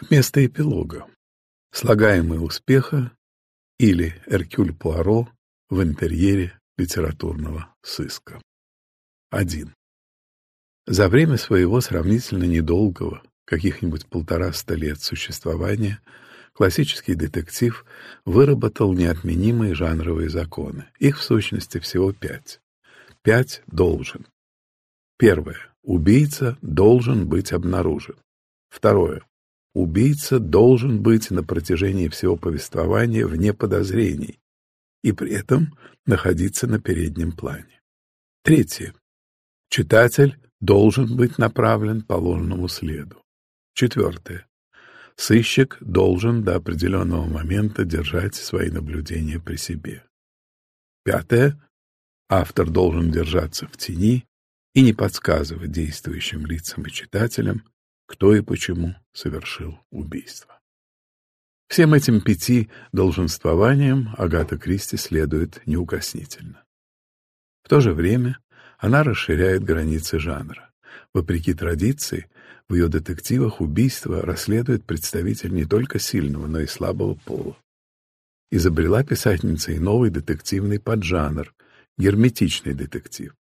Вместо эпилога. Слагаемые успеха или Эркюль Пуаро в интерьере литературного сыска. 1. За время своего сравнительно недолгого, каких-нибудь полтораста лет существования, классический детектив выработал неотменимые жанровые законы. Их в сущности всего пять. Пять должен. Первое. Убийца должен быть обнаружен. Второе. Убийца должен быть на протяжении всего повествования вне подозрений и при этом находиться на переднем плане. Третье. Читатель должен быть направлен по ложному следу. Четвертое. Сыщик должен до определенного момента держать свои наблюдения при себе. Пятое. Автор должен держаться в тени и не подсказывать действующим лицам и читателям, кто и почему совершил убийство. Всем этим пяти долженствованиям Агата Кристи следует неукоснительно. В то же время она расширяет границы жанра. Вопреки традиции, в ее детективах убийство расследует представитель не только сильного, но и слабого пола. Изобрела писательница и новый детективный поджанр — герметичный детектив,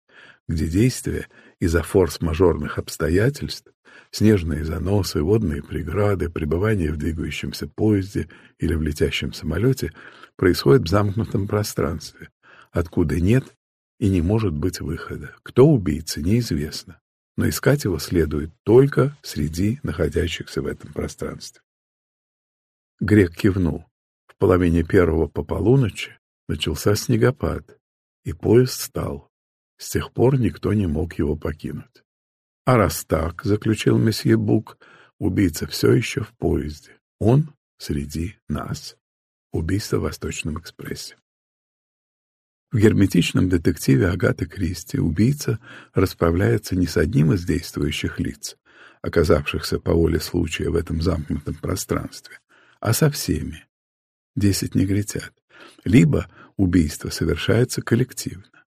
где действие из-за форс-мажорных обстоятельств снежные заносы, водные преграды, пребывание в двигающемся поезде или в летящем самолете происходит в замкнутом пространстве, откуда нет и не может быть выхода. Кто убийца, неизвестно, но искать его следует только среди находящихся в этом пространстве. Грек кивнул. В половине первого по полуночи начался снегопад, и поезд стал. С тех пор никто не мог его покинуть. А раз так, — заключил месье Бук, — убийца все еще в поезде. Он среди нас. Убийство в Восточном экспрессе. В герметичном детективе Агаты Кристи убийца расправляется не с одним из действующих лиц, оказавшихся по воле случая в этом замкнутом пространстве, а со всеми. Десять негритят. Либо убийство совершается коллективно.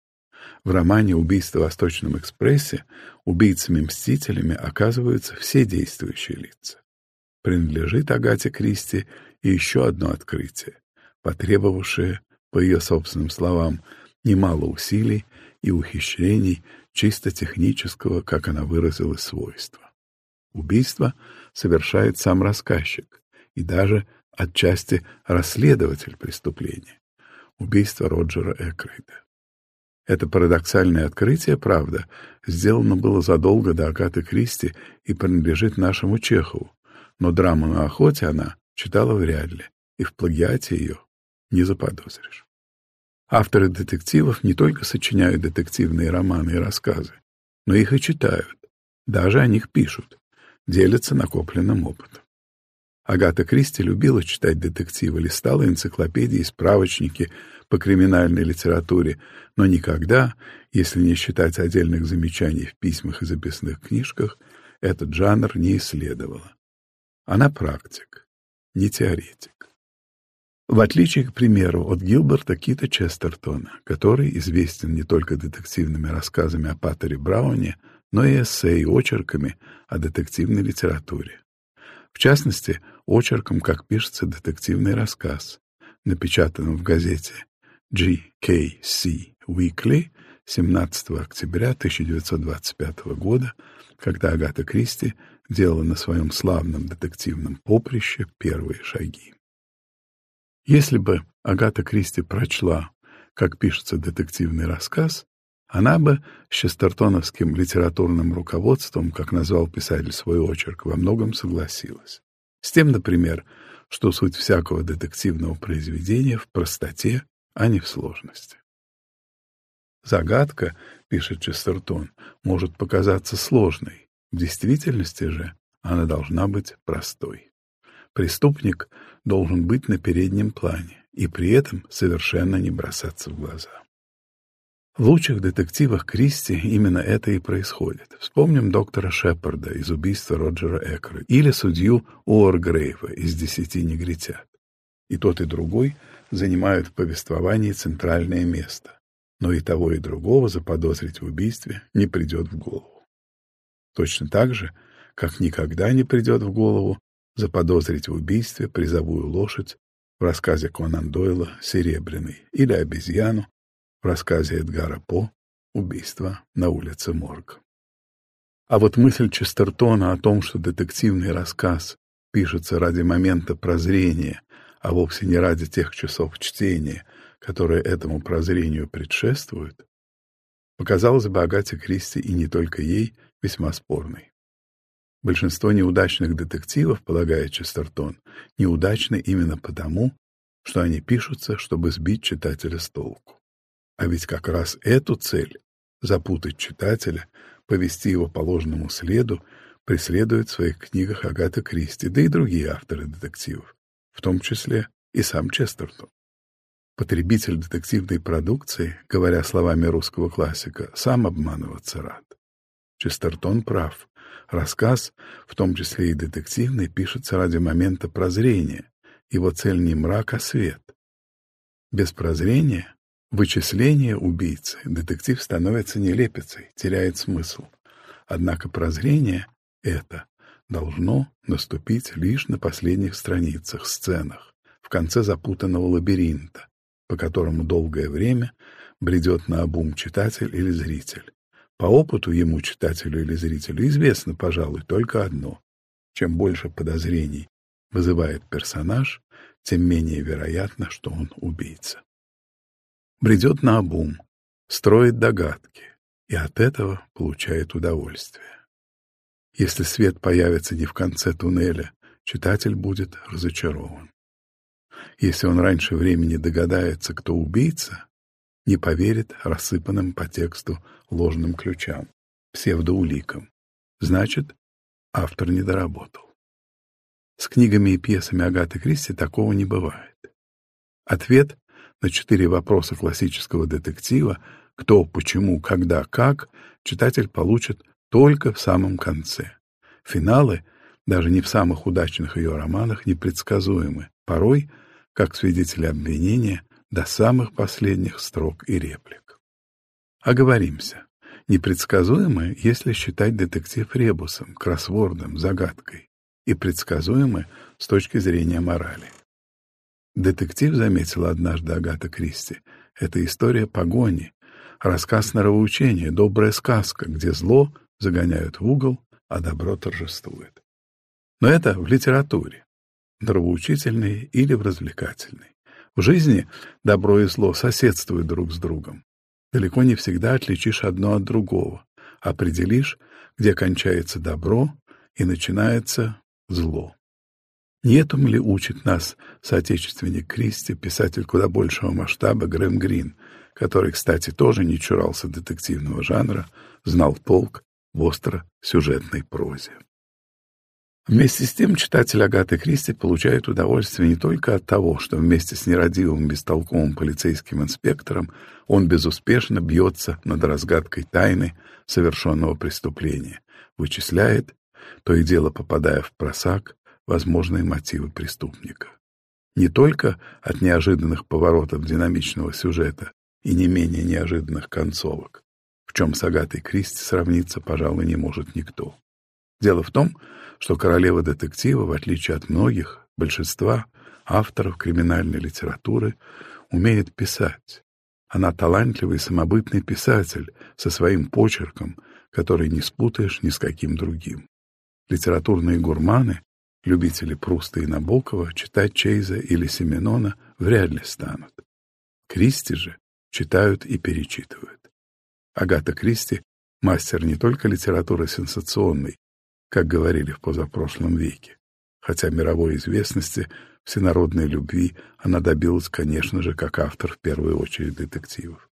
В романе «Убийство в Восточном экспрессе» убийцами-мстителями оказываются все действующие лица. Принадлежит Агате Кристи и еще одно открытие, потребовавшее, по ее собственным словам, немало усилий и ухищрений чисто технического, как она выразила, свойства. Убийство совершает сам рассказчик и даже отчасти расследователь преступления. Убийство Роджера Экрейда. Это парадоксальное открытие, правда, сделано было задолго до Агаты Кристи и принадлежит нашему Чехову, но драму на охоте она читала вряд ли, и в плагиате ее не заподозришь. Авторы детективов не только сочиняют детективные романы и рассказы, но их и читают, даже о них пишут, делятся накопленным опытом. Агата Кристи любила читать детективы, листала энциклопедии и справочники по криминальной литературе, но никогда, если не считать отдельных замечаний в письмах и записных книжках, этот жанр не исследовала. Она практик, не теоретик. В отличие, к примеру, от Гилберта Кита Честертона, который известен не только детективными рассказами о Паттере Брауне, но и эссе и очерками о детективной литературе. В частности, очерком, как пишется детективный рассказ, напечатанном в газете GKC Weekly 17 октября 1925 года, когда Агата Кристи делала на своем славном детективном поприще первые шаги. Если бы Агата Кристи прочла, как пишется детективный рассказ, она бы с Честертоновским литературным руководством, как назвал писатель свой очерк, во многом согласилась. С тем, например, что суть всякого детективного произведения в простоте, а не в сложности. Загадка, пишет Честертон, может показаться сложной. В действительности же она должна быть простой. Преступник должен быть на переднем плане и при этом совершенно не бросаться в глаза. В лучших детективах Кристи именно это и происходит. Вспомним доктора Шепарда из убийства Роджера Экры или судью Уоргрейва из «Десяти негритят». И тот, и другой занимают в повествовании центральное место. Но и того, и другого заподозрить в убийстве не придет в голову. Точно так же, как никогда не придет в голову заподозрить в убийстве призовую лошадь в рассказе Конан Дойла «Серебряный» или обезьяну в рассказе Эдгара По «Убийство на улице Морг». А вот мысль Честертона о том, что детективный рассказ пишется ради момента прозрения, а вовсе не ради тех часов чтения, которые этому прозрению предшествуют, показалась бы Агате Кристи и не только ей весьма спорной. Большинство неудачных детективов, полагает Честертон, неудачны именно потому, что они пишутся, чтобы сбить читателя с толку. А ведь как раз эту цель — запутать читателя, повести его по ложному следу, преследует в своих книгах Агата Кристи, да и другие авторы детективов, в том числе и сам Честертон. Потребитель детективной продукции, говоря словами русского классика, сам обманываться рад. Честертон прав. Рассказ, в том числе и детективный, пишется ради момента прозрения. Его цель не мрак, а свет. Без прозрения, вычисления убийцы, детектив становится нелепицей, теряет смысл. Однако прозрение — это должно наступить лишь на последних страницах, сценах, в конце запутанного лабиринта, по которому долгое время бредет на обум читатель или зритель. По опыту ему, читателю или зрителю, известно, пожалуй, только одно. Чем больше подозрений вызывает персонаж, тем менее вероятно, что он убийца. Бредет на обум, строит догадки, и от этого получает удовольствие. Если свет появится не в конце туннеля, читатель будет разочарован. Если он раньше времени догадается, кто убийца, не поверит рассыпанным по тексту ложным ключам, псевдоуликам. Значит, автор не доработал. С книгами и пьесами Агаты Кристи такого не бывает. Ответ на четыре вопроса классического детектива «кто, почему, когда, как» читатель получит только в самом конце. Финалы, даже не в самых удачных ее романах, непредсказуемы, порой, как свидетели обвинения, до самых последних строк и реплик. Оговоримся. Непредсказуемы, если считать детектив ребусом, кроссвордом, загадкой, и предсказуемы с точки зрения морали. Детектив, заметила однажды Агата Кристи, это история погони, рассказ нравоучения, добрая сказка, где зло загоняют в угол, а добро торжествует. Но это в литературе, нравоучительной или в развлекательной. В жизни добро и зло соседствуют друг с другом. Далеко не всегда отличишь одно от другого, определишь, где кончается добро и начинается зло. Не этому ли учит нас соотечественник Кристи, писатель куда большего масштаба Грэм Грин, который, кстати, тоже не чурался детективного жанра, знал толк в остро-сюжетной прозе. Вместе с тем читатель Агаты Кристи получает удовольствие не только от того, что вместе с нерадивым бестолковым полицейским инспектором он безуспешно бьется над разгадкой тайны совершенного преступления, вычисляет, то и дело попадая в просак, возможные мотивы преступника. Не только от неожиданных поворотов динамичного сюжета и не менее неожиданных концовок, в чем с Агатой Кристи сравниться, пожалуй, не может никто. Дело в том, что королева детектива, в отличие от многих, большинства авторов криминальной литературы, умеет писать. Она талантливый самобытный писатель со своим почерком, который не спутаешь ни с каким другим. Литературные гурманы, любители Пруста и Набокова, читать Чейза или Семенона вряд ли станут. Кристи же читают и перечитывают. Агата Кристи — мастер не только литературы сенсационной, как говорили в позапрошлом веке. Хотя мировой известности, всенародной любви она добилась, конечно же, как автор в первую очередь детективов.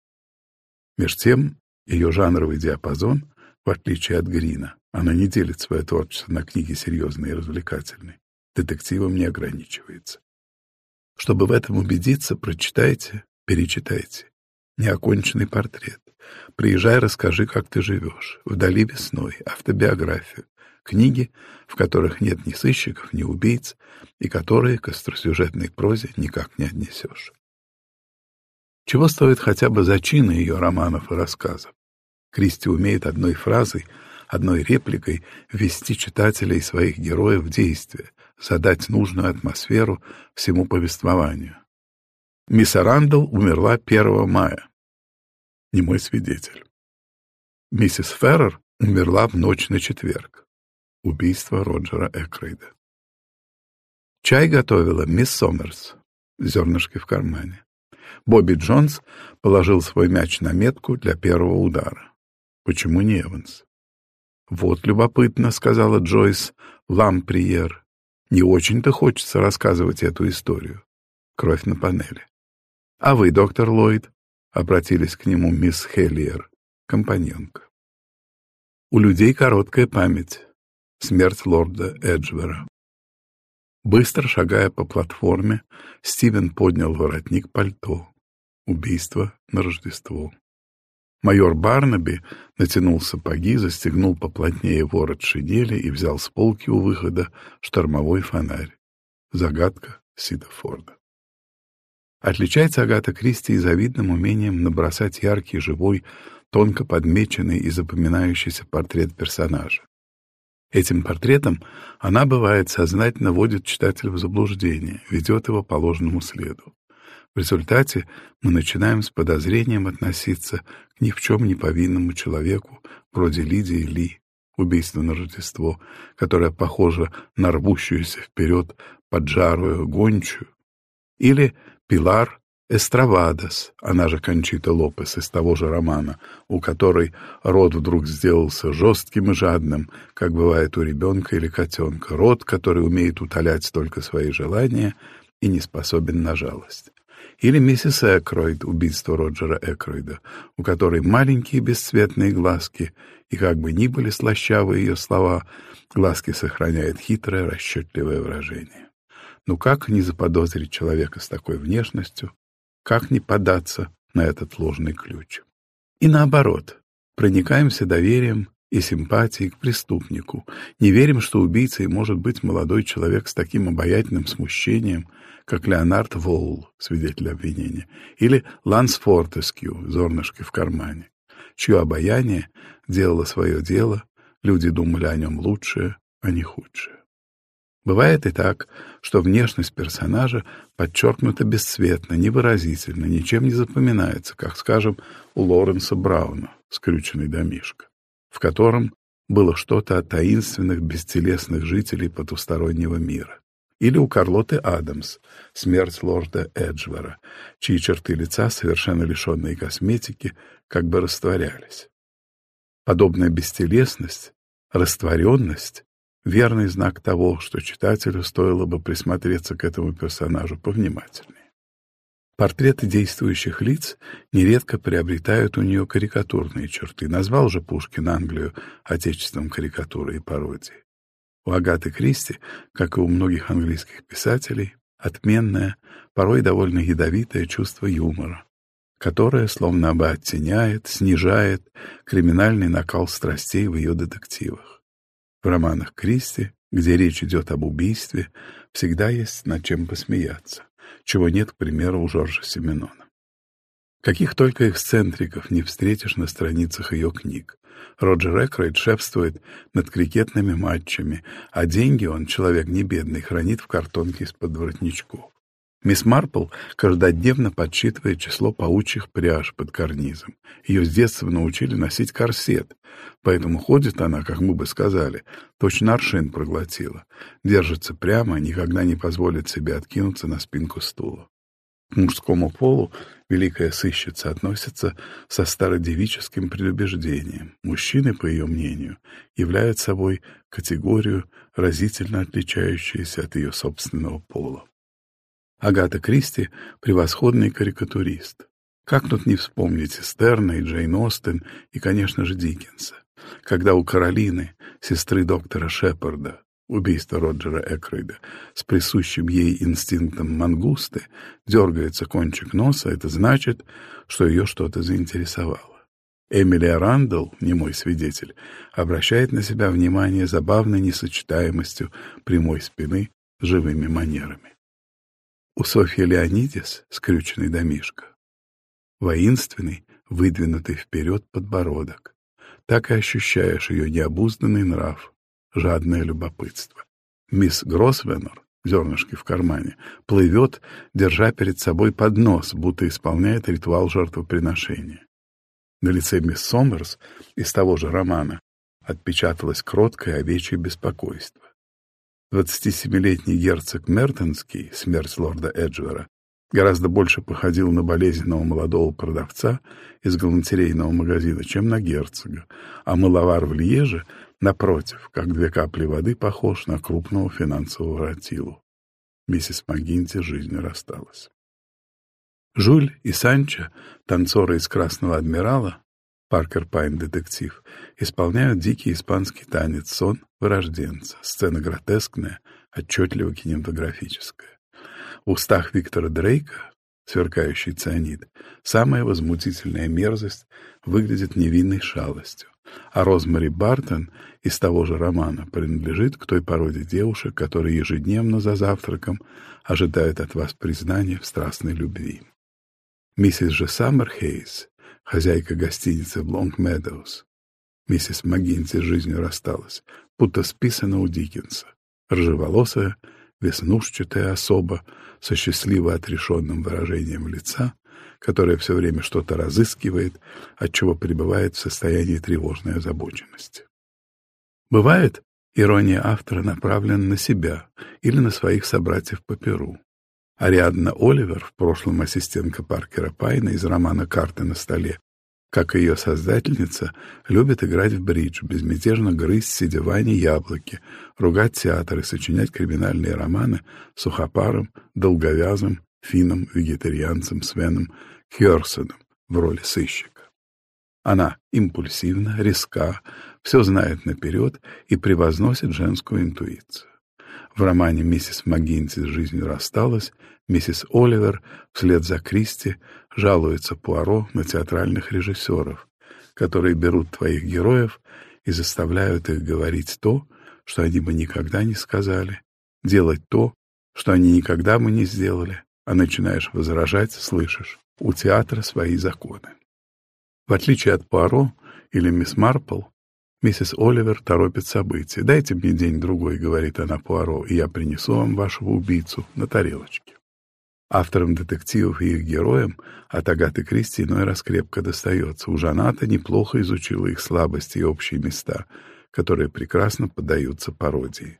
Меж тем, ее жанровый диапазон, в отличие от Грина, она не делит свое творчество на книги серьезные и развлекательные, детективом не ограничивается. Чтобы в этом убедиться, прочитайте, перечитайте. Неоконченный портрет. Приезжай, расскажи, как ты живешь. Вдали весной. Автобиографию книги, в которых нет ни сыщиков, ни убийц, и которые к остросюжетной прозе никак не отнесешь. Чего стоит хотя бы зачины ее романов и рассказов? Кристи умеет одной фразой, одной репликой ввести читателя и своих героев в действие, задать нужную атмосферу всему повествованию. Мисс Арандл умерла 1 мая. Не мой свидетель. Миссис Феррер умерла в ночь на четверг. Убийство Роджера Экрейда. Чай готовила мисс Сомерс. Зернышки в кармане. Бобби Джонс положил свой мяч на метку для первого удара. Почему не Эванс? «Вот любопытно», — сказала Джойс Ламприер. «Не очень-то хочется рассказывать эту историю». Кровь на панели. «А вы, доктор Ллойд?» — обратились к нему мисс Хеллиер, компаньонка. «У людей короткая память. Смерть лорда Эджвера». Быстро шагая по платформе, Стивен поднял воротник пальто. Убийство на Рождество. Майор Барнаби натянул сапоги, застегнул поплотнее ворот шинели и взял с полки у выхода штормовой фонарь. Загадка Сида Форда. Отличается Агата Кристи и завидным умением набросать яркий, живой, тонко подмеченный и запоминающийся портрет персонажа. Этим портретом она, бывает, сознательно вводит читателя в заблуждение, ведет его по ложному следу. В результате мы начинаем с подозрением относиться к ни в чем не повинному человеку, вроде Лидии Ли, убийство на Рождество, которая похожа на рвущуюся вперед поджарую гончую, или Пилар Эстравадос, она же Кончита Лопес из того же романа, у которой рот вдруг сделался жестким и жадным, как бывает у ребенка или котенка, рот, который умеет утолять только свои желания и не способен на жалость. Или миссис Экройд, убийство Роджера Экройда, у которой маленькие бесцветные глазки, и как бы ни были слащавы ее слова, глазки сохраняют хитрое, расчетливое выражение. Ну как не заподозрить человека с такой внешностью, как не податься на этот ложный ключ? И наоборот, проникаемся доверием и симпатией к преступнику, не верим, что убийцей может быть молодой человек с таким обаятельным смущением, как Леонард Воул, свидетель обвинения, или Ланс Фортескью, зернышки в кармане, чье обаяние делало свое дело, люди думали о нем лучшее, а не худшее. Бывает и так, что внешность персонажа подчеркнута бесцветно, невыразительно, ничем не запоминается, как, скажем, у Лоренса Брауна «Скрюченный домишко», в котором было что-то от таинственных бестелесных жителей потустороннего мира. Или у Карлоты Адамс «Смерть лорда Эджвера», чьи черты лица, совершенно лишенные косметики, как бы растворялись. Подобная бестелесность, растворенность верный знак того, что читателю стоило бы присмотреться к этому персонажу повнимательнее. Портреты действующих лиц нередко приобретают у нее карикатурные черты. Назвал же Пушкин Англию отечеством карикатуры и пародии. У Агаты Кристи, как и у многих английских писателей, отменное, порой довольно ядовитое чувство юмора, которое словно бы оттеняет, снижает криминальный накал страстей в ее детективах. В романах Кристи, где речь идет об убийстве, всегда есть над чем посмеяться, чего нет, к примеру, у Жоржа Семенона. Каких только эксцентриков не встретишь на страницах ее книг. Роджер Экройд шефствует над крикетными матчами, а деньги он, человек не бедный, хранит в картонке из-под воротничков. Мисс Марпл каждодневно подсчитывает число паучьих пряж под карнизом. Ее с детства научили носить корсет, поэтому ходит она, как мы бы сказали, точно аршин проглотила. Держится прямо, никогда не позволит себе откинуться на спинку стула. К мужскому полу великая сыщица относится со стародевическим предубеждением. Мужчины, по ее мнению, являются собой категорию, разительно отличающуюся от ее собственного пола. Агата Кристи — превосходный карикатурист. Как тут не вспомнить Стерна и Джейн Остен и, конечно же, Диккенса. Когда у Каролины, сестры доктора Шепарда, убийство Роджера Экройда, с присущим ей инстинктом мангусты, дергается кончик носа, это значит, что ее что-то заинтересовало. Эмили Рандall, не мой свидетель, обращает на себя внимание забавной несочетаемостью прямой спины с живыми манерами. У Софьи Леонидис скрюченный домишко. Воинственный, выдвинутый вперед подбородок. Так и ощущаешь ее необузданный нрав, жадное любопытство. Мисс Гросвеннер, зернышки в кармане, плывет, держа перед собой поднос, будто исполняет ритуал жертвоприношения. На лице мисс Сомерс из того же романа отпечаталось кроткое овечье беспокойство. 27-летний герцог Мертенский, смерть лорда Эджвера, гораздо больше походил на болезненного молодого продавца из галантерейного магазина, чем на герцога, а мыловар в Льеже, напротив, как две капли воды, похож на крупного финансового ратилу. Миссис Магинти жизнью рассталась. Жуль и Санчо, танцоры из «Красного адмирала», Паркер Пайн детектив, исполняют дикий испанский танец «Сон вырожденца», сцена гротескная, отчетливо кинематографическая. В устах Виктора Дрейка, сверкающий цианид, самая возмутительная мерзость выглядит невинной шалостью, а Розмари Бартон из того же романа принадлежит к той породе девушек, которые ежедневно за завтраком ожидают от вас признания в страстной любви. Миссис же Саммерхейс, хозяйка гостиницы в Лонг Медоуз, миссис Магинти с жизнью рассталась, будто списана у Диккенса, рыжеволосая, веснушчатая особа со счастливо отрешенным выражением лица, которая все время что-то разыскивает, отчего пребывает в состоянии тревожной озабоченности. Бывает, ирония автора направлена на себя или на своих собратьев по перу. Ариадна Оливер, в прошлом ассистентка Паркера Пайна из романа «Карты на столе», как ее создательница, любит играть в бридж, безмятежно грызть, ване яблоки, ругать театр и сочинять криминальные романы сухопаром, долговязым, финном, вегетарианцем Свеном Хьорсеном в роли сыщика. Она импульсивна, резка, все знает наперед и превозносит женскую интуицию. В романе «Миссис МcГинти с жизнью рассталась» миссис Оливер вслед за Кристи жалуется Пуаро на театральных режиссеров, которые берут твоих героев и заставляют их говорить то, что они бы никогда не сказали, делать то, что они никогда бы не сделали, а начинаешь возражать, слышишь, у театра свои законы. В отличие от Пуаро или мисс Марпл, Миссис Оливер торопит события. «Дайте мне день-другой», — говорит она Пуаро, — «и я принесу вам вашего убийцу на тарелочке». Авторам детективов и их героям от Агаты Кристи иной раз крепко достается. Уж она-то неплохо изучила их слабости и общие места, которые прекрасно поддаются пародии.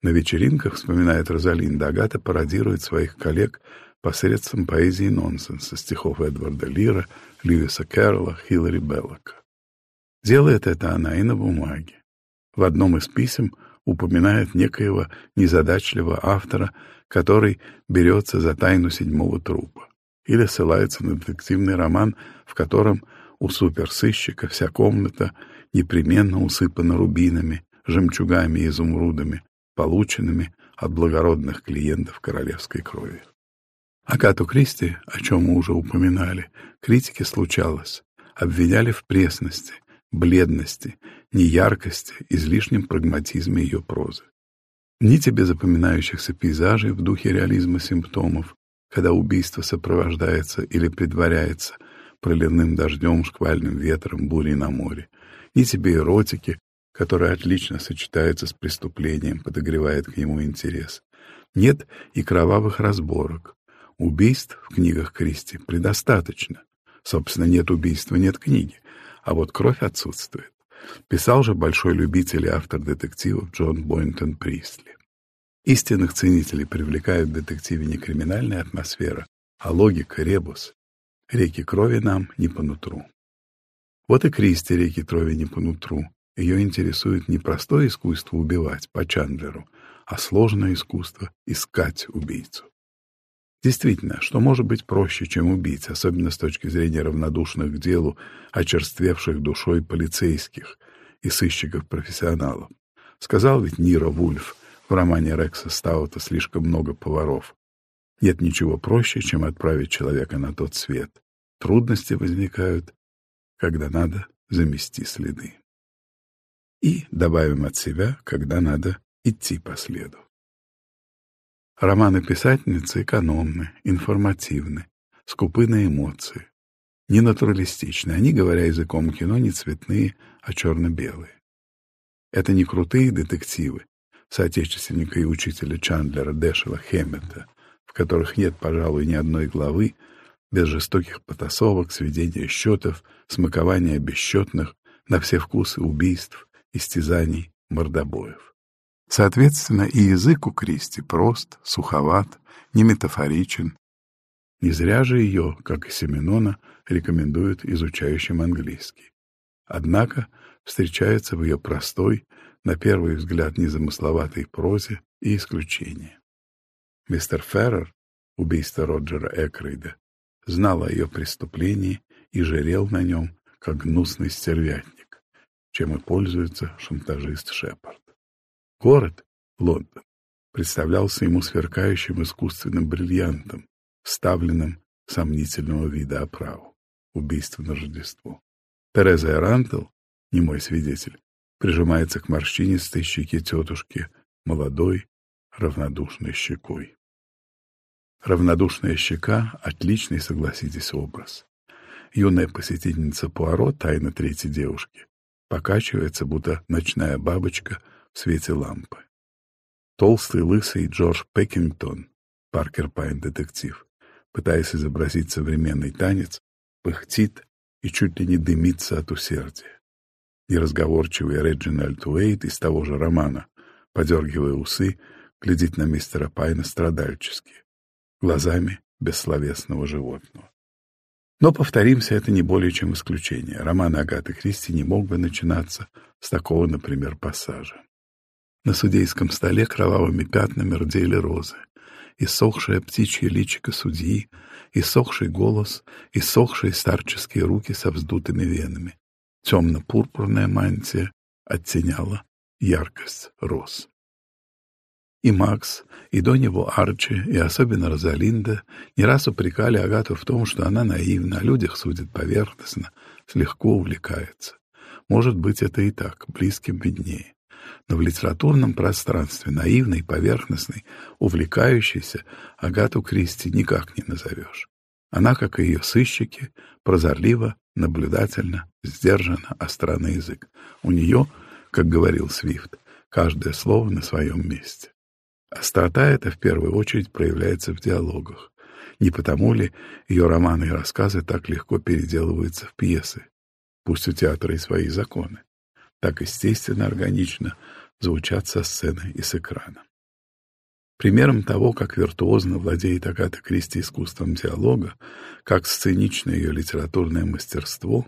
На вечеринках, вспоминает Розалинда, Агата пародирует своих коллег посредством поэзии нонсенса, стихов Эдварда Лира, Льюиса Кэрролла, Хиллари Беллока. Делает это она и на бумаге. В одном из писем упоминает некоего незадачливого автора, который берется за тайну седьмого трупа, или ссылается на детективный роман, в котором у суперсыщика вся комната непременно усыпана рубинами, жемчугами и изумрудами, полученными от благородных клиентов королевской крови. Агату Кристи, о чем мы уже упоминали, критики случалось, обвиняли в пресности, бледности, неяркости, излишнем прагматизме ее прозы. Ни тебе запоминающихся пейзажей в духе реализма симптомов, когда убийство сопровождается или предваряется проливным дождем, шквальным ветром, бурей на море, ни тебе эротики, которая отлично сочетается с преступлением, подогревает к нему интерес. Нет и кровавых разборок. Убийств в книгах Кристи предостаточно. Собственно, нет убийства, нет книги а вот кровь отсутствует. Писал же большой любитель и автор детективов Джон Бойнтон Присли. Истинных ценителей привлекают в детективе не криминальная атмосфера, а логика, ребус. Реки крови нам не по нутру. Вот и Кристи реки крови не по нутру. Ее интересует не простое искусство убивать по Чандлеру, а сложное искусство искать убийцу. Действительно, что может быть проще, чем убить, особенно с точки зрения равнодушных к делу, очерствевших душой полицейских и сыщиков-профессионалов. Сказал ведь Нира Вульф в романе Рекса Стаута «Слишком много поваров». Нет ничего проще, чем отправить человека на тот свет. Трудности возникают, когда надо замести следы. И добавим от себя, когда надо идти по следу. Романы писательницы экономны, информативны, скупы на эмоции, не натуралистичны. Они, говоря языком кино, не цветные, а черно-белые. Это не крутые детективы, соотечественника и учителя Чандлера Дэшела Хэммета, в которых нет, пожалуй, ни одной главы, без жестоких потасовок, сведения счетов, смакования бесчетных, на все вкусы убийств, истязаний, мордобоев. Соответственно, и язык у Кристи прост, суховат, не метафоричен. Не зря же ее, как и Семенона, рекомендуют изучающим английский. Однако встречается в ее простой, на первый взгляд незамысловатой прозе и исключения. Мистер Феррер, убийство Роджера Экрейда, знал о ее преступлении и жарел на нем, как гнусный стервятник, чем и пользуется шантажист Шепард. Город, Лондон, представлялся ему сверкающим искусственным бриллиантом, вставленным сомнительного вида оправу. Убийство на Рождество. Тереза Эрантел, не мой свидетель, прижимается к морщинистой щеке тетушки, молодой, равнодушной щекой. Равнодушная щека — отличный, согласитесь, образ. Юная посетительница Пуаро, тайна третьей девушки, покачивается, будто ночная бабочка в свете лампы. Толстый, лысый Джордж Пекингтон, Паркер Пайн детектив, пытаясь изобразить современный танец, пыхтит и чуть ли не дымится от усердия. Неразговорчивый Реджинальд Уэйт из того же романа, подергивая усы, глядит на мистера Пайна страдальчески, глазами бессловесного животного. Но, повторимся, это не более чем исключение. Роман Агаты Кристи не мог бы начинаться с такого, например, пассажа. На судейском столе кровавыми пятнами рдели розы. Иссохшее птичье личико судьи, иссохший голос, иссохшие старческие руки со вздутыми венами. Темно-пурпурная мантия оттеняла яркость роз. И Макс, и до него Арчи, и особенно Розалинда не раз упрекали Агату в том, что она наивна, о людях судит поверхностно, слегка увлекается. Может быть, это и так, близким виднее. Но в литературном пространстве наивной, поверхностной, увлекающейся Агату Кристи никак не назовешь. Она, как и ее сыщики, прозорлива, наблюдательна, сдержана, остра на язык. У нее, как говорил Свифт, каждое слово на своем месте. Острота эта в первую очередь проявляется в диалогах. Не потому ли ее романы и рассказы так легко переделываются в пьесы? Пусть у театра и свои законы. Так естественно, органично звучат со сцены и с экрана. Примером того, как виртуозно владеет Агата Кристи искусством диалога, как сценично ее литературное мастерство,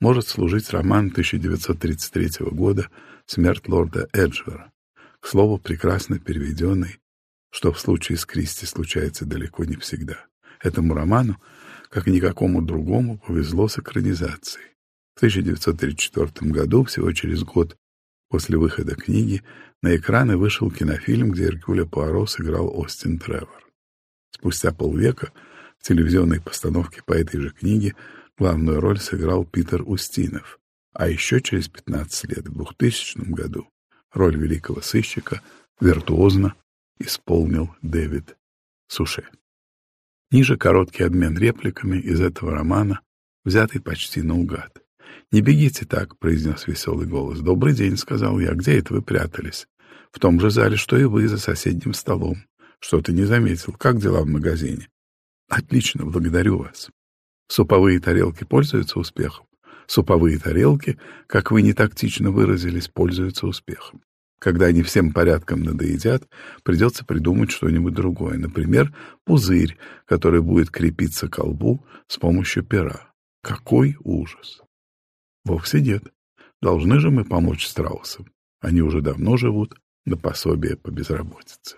может служить роман 1933 года «Смерть лорда Эджвера», к слову, прекрасно переведенный, что в случае с Кристи случается далеко не всегда. Этому роману, как никакому другому, повезло с экранизацией. В 1934 году, всего через год после выхода книги, на экраны вышел кинофильм, где Эркюля Пуаро сыграл Остин Тревор. Спустя полвека в телевизионной постановке по этой же книге главную роль сыграл Питер Устинов, а еще через 15 лет, в 2000 году, Роль великого сыщика виртуозно исполнил Дэвид Суше. Ниже короткий обмен репликами из этого романа, взятый почти наугад. «Не бегите так», — произнес веселый голос. «Добрый день», — сказал я. «Где это вы прятались?» «В том же зале, что и вы, за соседним столом». «Что ты не заметил? Как дела в магазине?» «Отлично, благодарю вас». «Суповые тарелки пользуются успехом?» Суповые тарелки, как вы не тактично выразились, пользуются успехом. Когда они всем порядком надоедят, придется придумать что-нибудь другое. Например, пузырь, который будет крепиться к колбу с помощью пера. Какой ужас! Вовсе нет. Должны же мы помочь страусам. Они уже давно живут на пособие по безработице.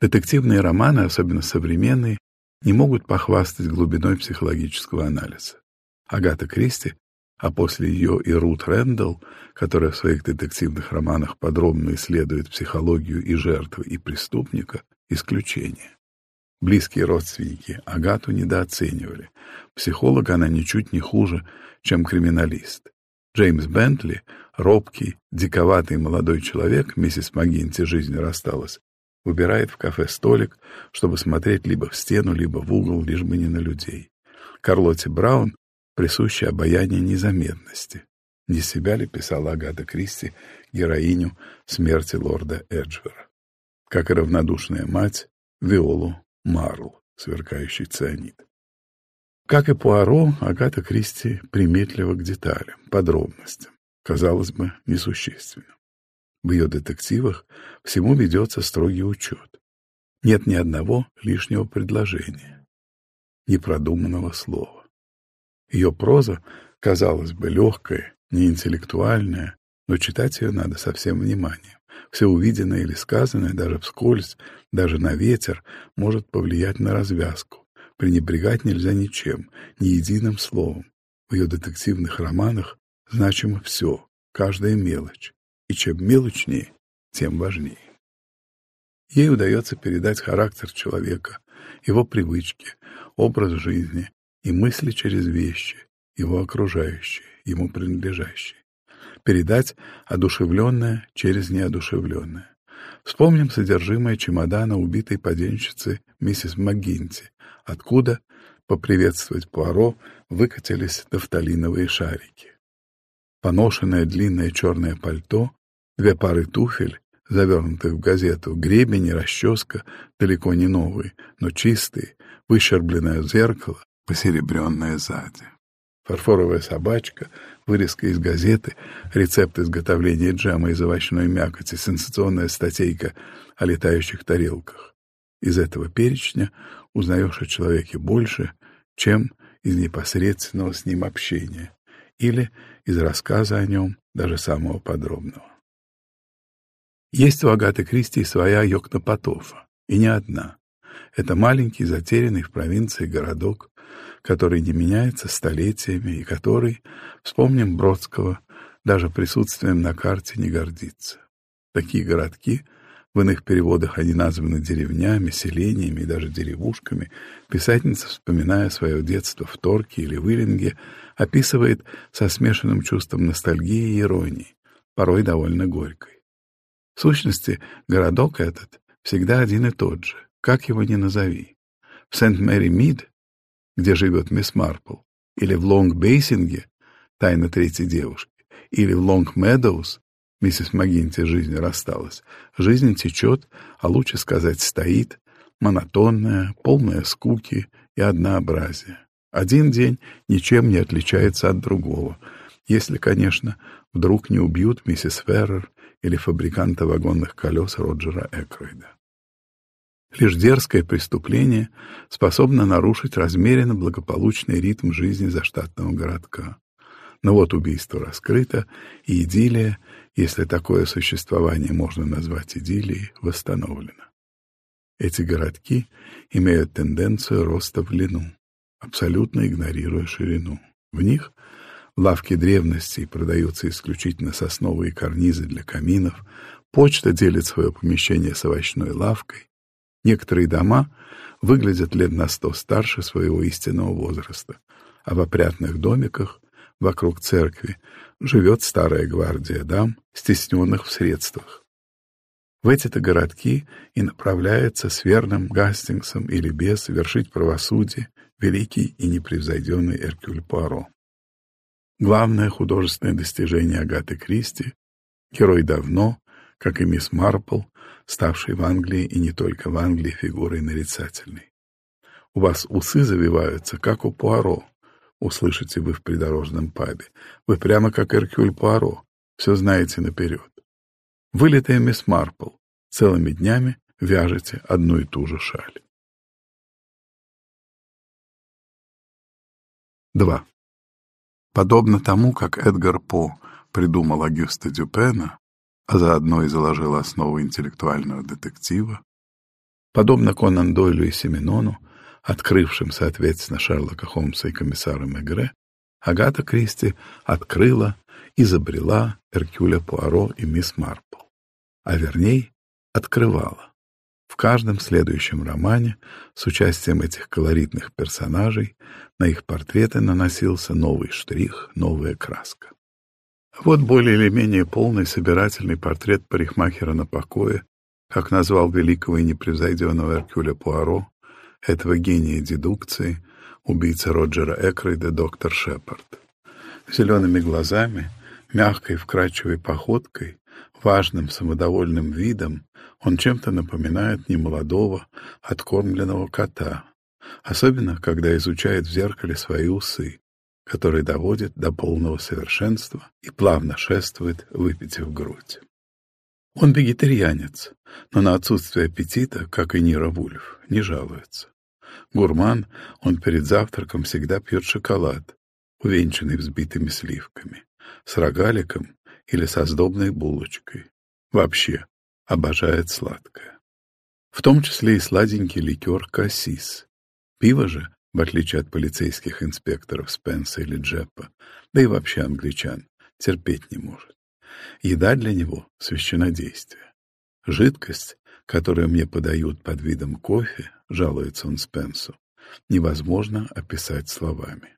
Детективные романы, особенно современные, не могут похвастать глубиной психологического анализа. Агата Кристи, а после ее и Рут Рэндалл, которая в своих детективных романах подробно исследует психологию и жертвы, и преступника, исключение. Близкие родственники Агату недооценивали. Психолог она ничуть не хуже, чем криминалист. Джеймс Бентли, робкий, диковатый молодой человек, миссис Магинти жизнь рассталась, выбирает в кафе столик, чтобы смотреть либо в стену, либо в угол, лишь бы не на людей. Карлотте Браун присуще обаяние незаметности. Не себя ли писала Агата Кристи героиню смерти лорда Эджвера? Как и равнодушная мать Виолу Марл, сверкающий цианид. Как и Пуаро, Агата Кристи приметлива к деталям, подробностям, казалось бы, несущественным. В ее детективах всему ведется строгий учет. Нет ни одного лишнего предложения, непродуманного слова. Ее проза, казалось бы, легкая, неинтеллектуальная, но читать ее надо со всем вниманием. Все увиденное или сказанное, даже вскользь, даже на ветер, может повлиять на развязку. Пренебрегать нельзя ничем, ни единым словом. В ее детективных романах значимо все, каждая мелочь. И чем мелочнее, тем важнее. Ей удается передать характер человека, его привычки, образ жизни и мысли через вещи, его окружающие, ему принадлежащие. Передать одушевленное через неодушевленное. Вспомним содержимое чемодана убитой поденщицы миссис МакГинти, откуда, поприветствовать Пуаро, выкатились нафталиновые шарики. Поношенное длинное черное пальто, две пары туфель, завернутых в газету, гребень и расческа, далеко не новые, но чистые, выщербленное зеркало, посеребренное сзади. Фарфоровая собачка, вырезка из газеты, рецепт изготовления джема из овощной мякоти, сенсационная статейка о летающих тарелках. Из этого перечня узнаешь о человеке больше, чем из непосредственного с ним общения или из рассказа о нем, даже самого подробного. Есть у Агаты Кристи своя Йокнопотофа, и не одна. Это маленький, затерянный в провинции городок, который не меняется столетиями и который, вспомним Бродского, даже присутствием на карте не гордится. Такие городки, в иных переводах они названы деревнями, селениями и даже деревушками, писательница, вспоминая свое детство в Торке или в Иллинге, описывает со смешанным чувством ностальгии и иронии, порой довольно горькой. В сущности, городок этот всегда один и тот же, как его ни назови. В Сент-Мэри-Мид, где живет мисс Марпл, или в Лонг-Бейсинге, тайна третьей девушки, или в Лонг-Медоуз, миссис Магинти жизнь рассталась, жизнь течет, а лучше сказать стоит, монотонная, полная скуки и однообразия. Один день ничем не отличается от другого, если, конечно, вдруг не убьют миссис Феррер или фабриканта вагонных колес Роджера Экройда. Лишь дерзкое преступление способно нарушить размеренно благополучный ритм жизни заштатного городка. Но вот убийство раскрыто, и идиллия, если такое существование можно назвать идиллией, восстановлено. Эти городки имеют тенденцию роста в длину, абсолютно игнорируя ширину. В них Лавки древностей продаются исключительно сосновые карнизы для каминов, почта делит свое помещение с овощной лавкой. Некоторые дома выглядят лет на сто старше своего истинного возраста, а в опрятных домиках вокруг церкви живет старая гвардия дам, стесненных в средствах. В эти-то городки и направляется с верным Гастингсом или без вершить правосудие великий и непревзойденный Эркюль Пуаро. Главное художественное достижение Агаты Кристи — герой давно, как и мисс Марпл, ставший в Англии и не только в Англии фигурой нарицательной. У вас усы завиваются, как у Пуаро, услышите вы в придорожном пабе. Вы прямо как Эркюль Пуаро, все знаете наперед. Вылитая мисс Марпл, целыми днями вяжете одну и ту же шаль. 2. Подобно тому, как Эдгар По придумал Агюста Дюпена, а заодно и заложил основу интеллектуального детектива, подобно Конан Дойлю и Семенону, открывшим, соответственно, Шерлока Холмса и комиссара Мегре, Агата Кристи открыла, изобрела Эркюля Пуаро и мисс Марпл, а вернее, открывала. В каждом следующем романе с участием этих колоритных персонажей на их портреты наносился новый штрих, новая краска. Вот более или менее полный собирательный портрет парикмахера на покое, как назвал великого и непревзойденного Эркюля Пуаро, этого гения дедукции, убийца Роджера Экройда доктор Шепард. Зелеными глазами, Мягкой, вкрадчивой походкой, важным, самодовольным видом он чем-то напоминает немолодого, откормленного кота, особенно когда изучает в зеркале свои усы, которые доводит до полного совершенства и плавно шествует, выпитив грудь. Он вегетарианец, но на отсутствие аппетита, как и Нира Вульф, не жалуется. Гурман, он перед завтраком всегда пьет шоколад, увенчанный взбитыми сливками, с рогаликом или со сдобной булочкой. Вообще обожает сладкое. В том числе и сладенький ликер «Кассис». Пиво же, в отличие от полицейских инспекторов Спенса или Джеппа, да и вообще англичан, терпеть не может. Еда для него — священодействие. Жидкость, которую мне подают под видом кофе, жалуется он Спенсу, невозможно описать словами.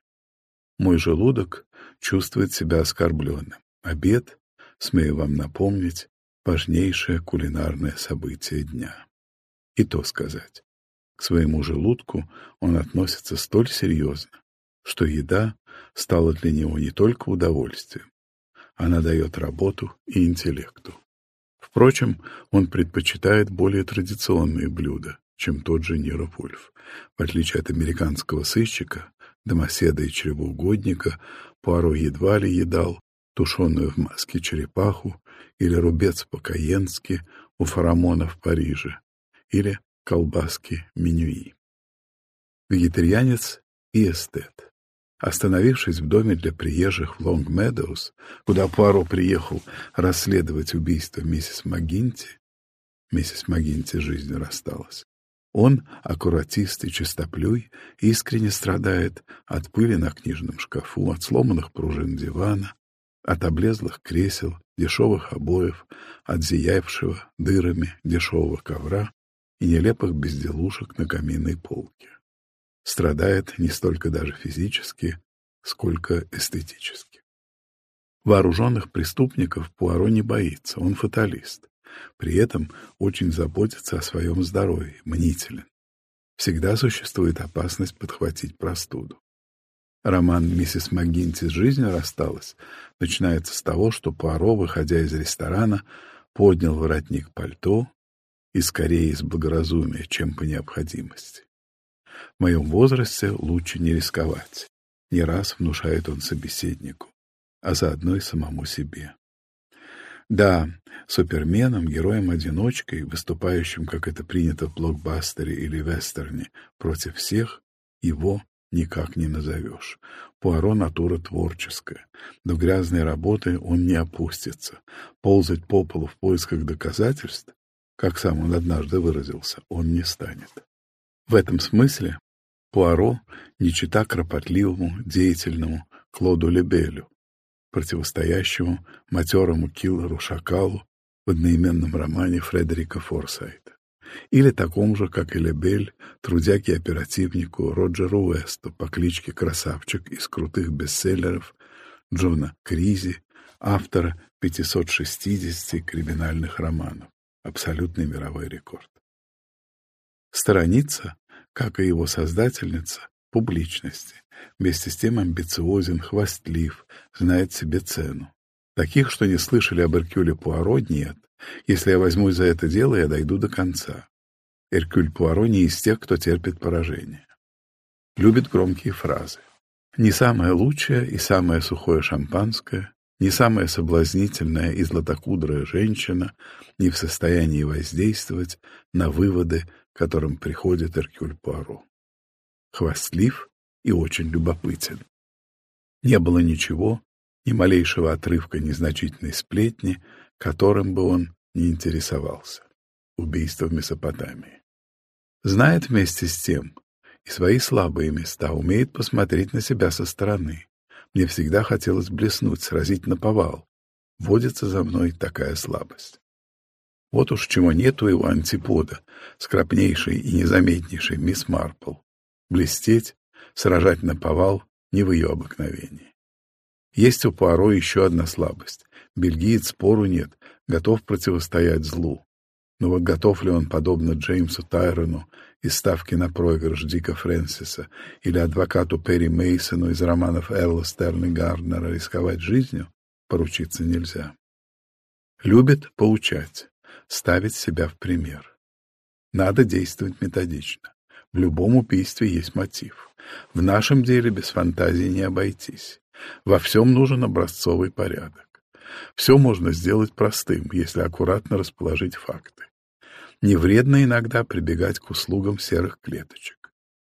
Мой желудок чувствует себя оскорбленным. Обед, смею вам напомнить, важнейшее кулинарное событие дня. И то сказать, к своему желудку он относится столь серьезно, что еда стала для него не только удовольствием, она дает работу и интеллекту. Впрочем, он предпочитает более традиционные блюда, чем тот же Ниро Вульф. В отличие от американского сыщика, домоседа и чревоугодника, Пуаро едва ли едал тушеную в маске черепаху или рубец по-каенски у фарамона в Париже, или колбаски менюи. Вегетарианец и эстет. Остановившись в доме для приезжих в Лонг-Медоуз, куда Пуаро приехал расследовать убийство миссис МакГинти, миссис МакГинти жизнью рассталась, он, аккуратист и чистоплюй, искренне страдает от пыли на книжном шкафу, от сломанных пружин дивана, от облезлых кресел, дешевых обоев, от зиявшего дырами дешевого ковра и нелепых безделушек на каминной полке страдает не столько даже физически, сколько эстетически. Вооруженных преступников Пуаро не боится, он фаталист. При этом очень заботится о своем здоровье, мнителен. Всегда существует опасность подхватить простуду. Роман «Миссис МакГинти с жизнью рассталась» начинается с того, что Пуаро, выходя из ресторана, поднял воротник пальто и скорее из благоразумия, чем по необходимости. В моем возрасте лучше не рисковать. Не раз внушает он собеседнику, а заодно и самому себе. Да, суперменом, героем-одиночкой, выступающим, как это принято в блокбастере или вестерне, против всех, его никак не назовешь. Пуаро — натура творческая. До грязной работы он не опустится. Ползать по полу в поисках доказательств, как сам он однажды выразился, он не станет. В этом смысле Пуаро не чита кропотливому, деятельному Клоду Лебелю, противостоящему матерому киллеру-шакалу в одноименном романе Фредерика Форсайта, или такому же, как и Лебель, трудяге-оперативнику Роджеру Уэсту по кличке Красавчик из крутых бестселлеров Джона Кризи, автора 560 криминальных романов, абсолютный мировой рекорд. Сторонится, как и его создательница, публичности, вместе с тем амбициозен, хвастлив, знает себе цену. Таких, что не слышали об Эркюле Пуаро, нет. Если я возьмусь за это дело, я дойду до конца. Эркюль Пуаро не из тех, кто терпит поражение. Любит громкие фразы. Не самое лучшее и самое сухое шампанское, не самая соблазнительная и златокудрая женщина не в состоянии воздействовать на выводы которым приходит Эркюль Пуаро. Хвастлив и очень любопытен. Не было ничего, ни малейшего отрывка незначительной сплетни, которым бы он не интересовался. Убийство в Месопотамии. Знает вместе с тем и свои слабые места, умеет посмотреть на себя со стороны. Мне всегда хотелось блеснуть, сразить на повал. Водится за мной такая слабость. Вот уж чего у его антипода, скромнейшей и незаметнейшей мисс Марпл. Блестеть, сражать на повал не в ее обыкновении. Есть у Пуаро еще одна слабость. Бельгиец спору нет, готов противостоять злу. Но вот готов ли он, подобно Джеймсу Тайрону из ставки на проигрыш Дика Фрэнсиса или адвокату Перри Мейсону из романов Элла Стерна Гарднера рисковать жизнью? поручиться нельзя. Любит поучать, ставить себя в пример. Надо действовать методично. В любом убийстве есть мотив. В нашем деле без фантазии не обойтись. Во всем нужен образцовый порядок. Все можно сделать простым, если аккуратно расположить факты. Не вредно иногда прибегать к услугам серых клеточек.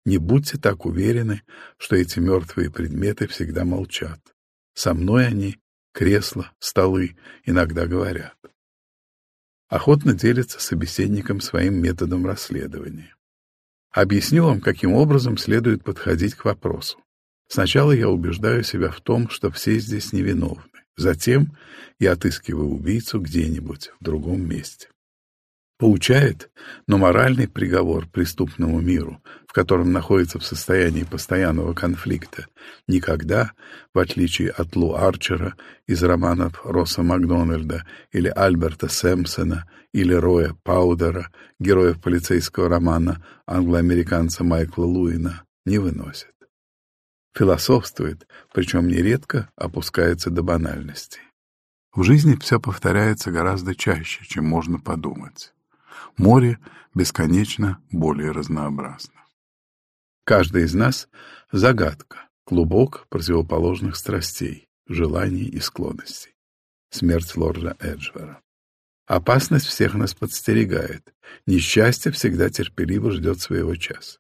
Не будьте так уверены, что эти мертвые предметы всегда молчат. Со мной они, кресла, столы, иногда говорят. Охотно делится собеседником своим методом расследования. Объясню вам, каким образом следует подходить к вопросу. Сначала я убеждаю себя в том, что все здесь невиновны. Затем я отыскиваю убийцу где-нибудь в другом месте. Поучает, но моральный приговор преступному миру, в котором находится в состоянии постоянного конфликта, никогда, в отличие от Лу Арчера из романов Росса Макдональда или Альберта Сэмпсона или Роя Паудера, героев полицейского романа англо-американца Майкла Луина, не выносит. Философствует, причем нередко опускается до банальностей. В жизни все повторяется гораздо чаще, чем можно подумать. Море бесконечно более разнообразно. Каждый из нас — загадка, клубок противоположных страстей, желаний и склонностей. Смерть лорда Эджвера. Опасность всех нас подстерегает. Несчастье всегда терпеливо ждет своего часа.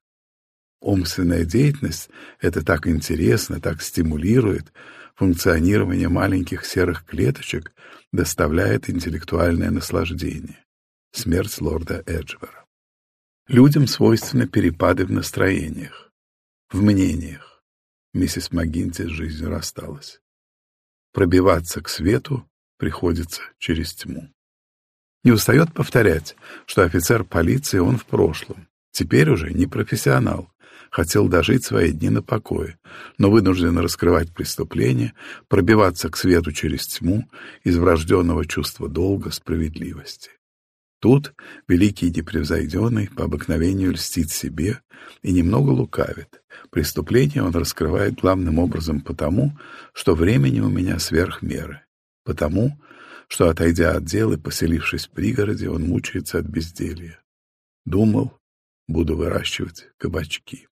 Умственная деятельность — это так интересно, так стимулирует. Функционирование маленьких серых клеточек доставляет интеллектуальное наслаждение. Смерть лорда Эджвера. Людям свойственны перепады в настроениях, в мнениях. Миссис МcГинти с жизнью рассталась. Пробиваться к свету приходится через тьму. Не устает повторять, что офицер полиции он в прошлом, теперь уже не профессионал, хотел дожить свои дни на покое, но вынужден раскрывать преступления, пробиваться к свету через тьму из врожденного чувства долга, справедливости. Тут великий непревзойденный по обыкновению льстит себе и немного лукавит. Преступление он раскрывает главным образом потому, что времени у меня сверх меры, потому, что, отойдя от дел и поселившись в пригороде, он мучается от безделья. Думал, буду выращивать кабачки.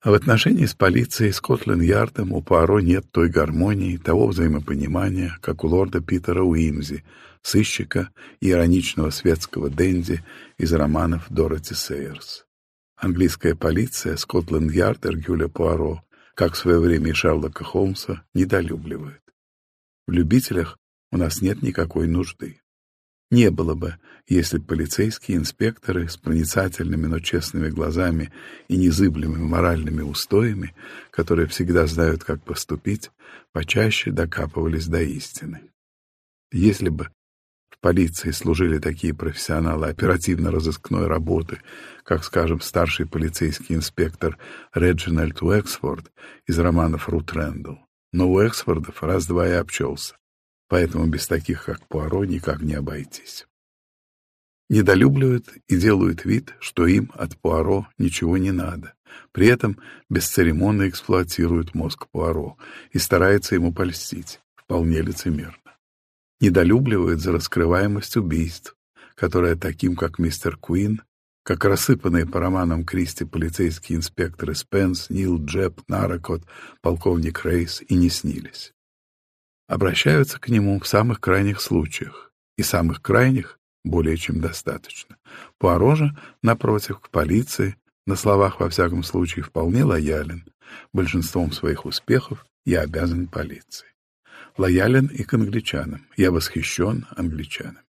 А в отношении с полицией Скотленд-Ярдом у Пуаро нет той гармонии, того взаимопонимания, как у лорда Питера Уимзи, сыщика и ироничного светского денди из романов Дороти Сейерс. Английская полиция Скотленд-Ярд Эргюля Пуаро, как в свое время и Шерлока Холмса, недолюбливает. В любителях у нас нет никакой нужды не было бы, если полицейские инспекторы с проницательными, но честными глазами и незыблемыми моральными устоями, которые всегда знают, как поступить, почаще докапывались до истины. Если бы в полиции служили такие профессионалы оперативно-розыскной работы, как, скажем, старший полицейский инспектор Реджинальд Уэксфорд из романов Рут Рэндалл. Но Уэксфордов раз-два и обчелся поэтому без таких, как Пуаро, никак не обойтись. Недолюбливают и делают вид, что им от Пуаро ничего не надо. При этом бесцеремонно эксплуатируют мозг Пуаро и стараются ему польстить, вполне лицемерно. Недолюбливают за раскрываемость убийств, которая таким, как мистер Куин, как рассыпанные по романам Кристи полицейские инспекторы Спенс, Нил Джеб, Наракот, полковник Рейс и не снились обращаются к нему в самых крайних случаях, и самых крайних более чем достаточно. Пуаро же, напротив, к полиции, на словах, во всяком случае, вполне лоялен. Большинством своих успехов я обязан полиции. Лоялен и к англичанам. Я восхищен англичанами.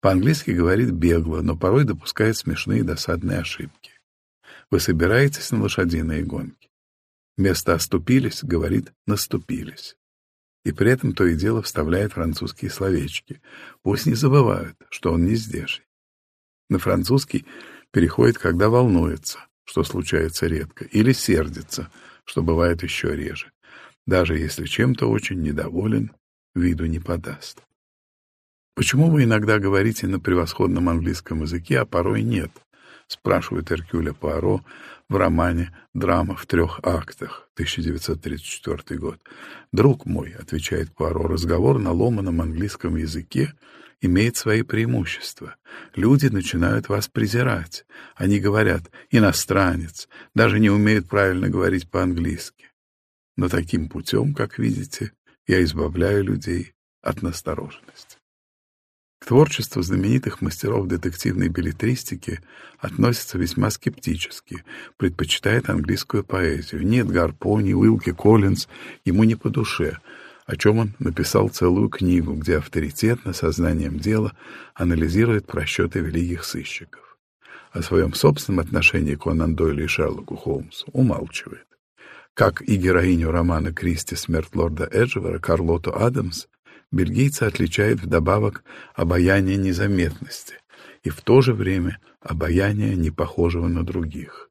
По-английски говорит бегло, но порой допускает смешные досадные ошибки. Вы собираетесь на лошадиные гонки. Вместо «оступились» говорит «наступились» и при этом то и дело вставляет французские словечки. Пусть не забывают, что он не здешний. На французский переходит, когда волнуется, что случается редко, или сердится, что бывает еще реже. Даже если чем-то очень недоволен, виду не подаст. Почему вы иногда говорите на превосходном английском языке, а порой нет? спрашивает Эркюля Пуаро в романе «Драма в трех актах» 1934 год. «Друг мой», — отвечает Пуаро, — «разговор на ломаном английском языке имеет свои преимущества. Люди начинают вас презирать. Они говорят «иностранец», даже не умеют правильно говорить по-английски. Но таким путем, как видите, я избавляю людей от настороженности. К творчеству знаменитых мастеров детективной билетристики относятся весьма скептически, предпочитает английскую поэзию. Нет Гарпони, Уилки Коллинз ему не по душе, о чем он написал целую книгу, где авторитетно, сознанием дела, анализирует просчеты великих сыщиков. О своем собственном отношении к Конан Дойлю и Шерлоку Холмсу умалчивает. Как и героиню романа Кристи «Смерть лорда Эджвера» Карлоту Адамс, бельгийца отличает вдобавок обаяние незаметности и в то же время обаяние непохожего на других.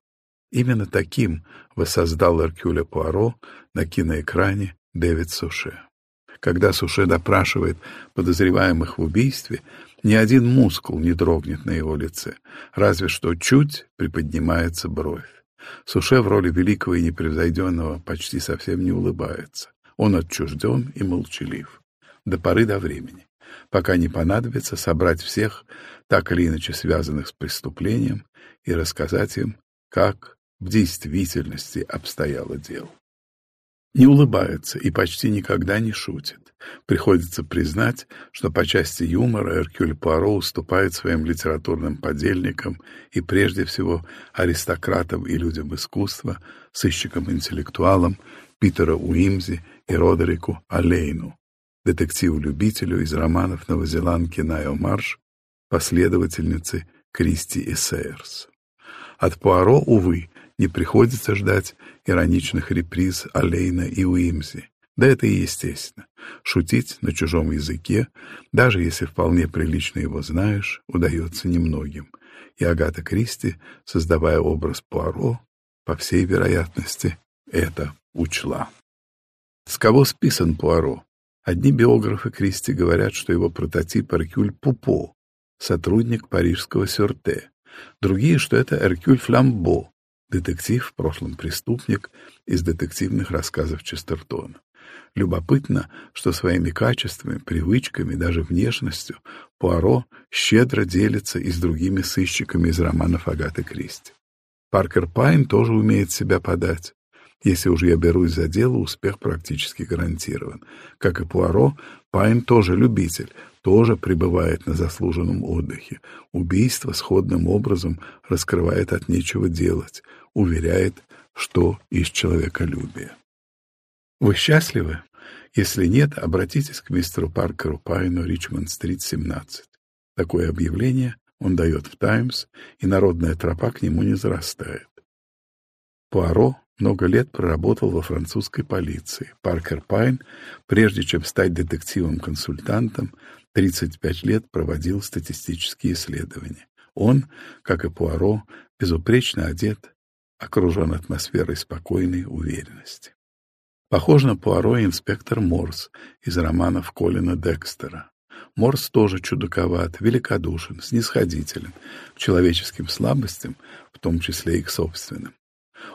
Именно таким воссоздал Эркюля Пуаро на киноэкране Дэвид Суше. Когда Суше допрашивает подозреваемых в убийстве, ни один мускул не дрогнет на его лице, разве что чуть приподнимается бровь. Суше в роли великого и непревзойденного почти совсем не улыбается. Он отчужден и молчалив до поры до времени, пока не понадобится собрать всех, так или иначе связанных с преступлением, и рассказать им, как в действительности обстояло дело. Не улыбается и почти никогда не шутит. Приходится признать, что по части юмора Эркюль Пуаро уступает своим литературным подельникам и прежде всего аристократам и людям искусства, сыщикам-интеллектуалам Питера Уимзи и Родерику Алейну, детективу-любителю из романов новозеландки Найо Марш, последовательницы Кристи и Сейерс. От Пуаро, увы, не приходится ждать ироничных реприз Алейна и Уимзи. Да это и естественно. Шутить на чужом языке, даже если вполне прилично его знаешь, удается немногим. И Агата Кристи, создавая образ Пуаро, по всей вероятности, это учла. С кого списан Пуаро? Одни биографы Кристи говорят, что его прототип Эркюль Пупо, сотрудник парижского Сюрте. Другие, что это Эркюль Фламбо, детектив, в прошлом преступник из детективных рассказов Честертона. Любопытно, что своими качествами, привычками, даже внешностью Пуаро щедро делится и с другими сыщиками из романов Агаты Кристи. Паркер Пайн тоже умеет себя подать. Если уж я берусь за дело, успех практически гарантирован. Как и Пуаро, Пайн тоже любитель, тоже пребывает на заслуженном отдыхе. Убийство сходным образом раскрывает от нечего делать, уверяет, что из человеколюбия. Вы счастливы? Если нет, обратитесь к мистеру Паркеру Пайну, Ричмонд-стрит, 17. Такое объявление он дает в «Таймс», и народная тропа к нему не зарастает. Пуаро много лет проработал во французской полиции. Паркер Пайн, прежде чем стать детективом-консультантом, 35 лет проводил статистические исследования. Он, как и Пуаро, безупречно одет, окружен атмосферой спокойной уверенности. Похож на Пуаро инспектор Морс из романов Колина Декстера. Морс тоже чудаковат, великодушен, снисходителен к человеческим слабостям, в том числе и к собственным.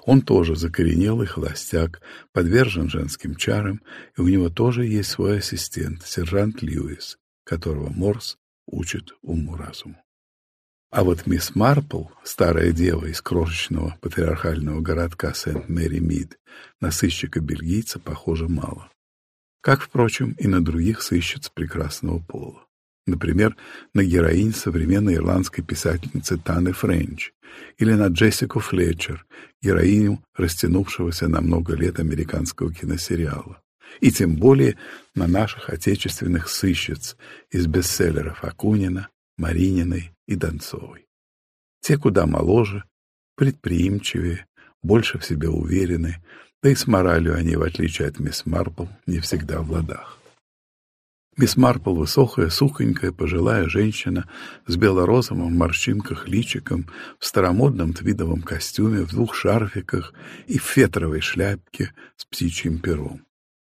Он тоже закоренелый холостяк, подвержен женским чарам, и у него тоже есть свой ассистент, сержант Льюис, которого Морс учит уму-разуму. А вот мисс Марпл, старая дева из крошечного патриархального городка Сент-Мэри-Мид, на сыщика-бельгийца похоже мало. Как, впрочем, и на других сыщиц прекрасного пола. Например, на героинь современной ирландской писательницы Таны Френч или на Джессику Флетчер, героиню растянувшегося на много лет американского киносериала. И тем более на наших отечественных сыщиц из бестселлеров Акунина, Марининой и Донцовой. Те куда моложе, предприимчивее, больше в себе уверены, да и с моралью они, в отличие от мисс Марпл, не всегда в ладах. Мисс Марпл высокая, сухонькая, пожилая женщина с белорозовым в морщинках личиком, в старомодном твидовом костюме, в двух шарфиках и в фетровой шляпке с птичьим пером.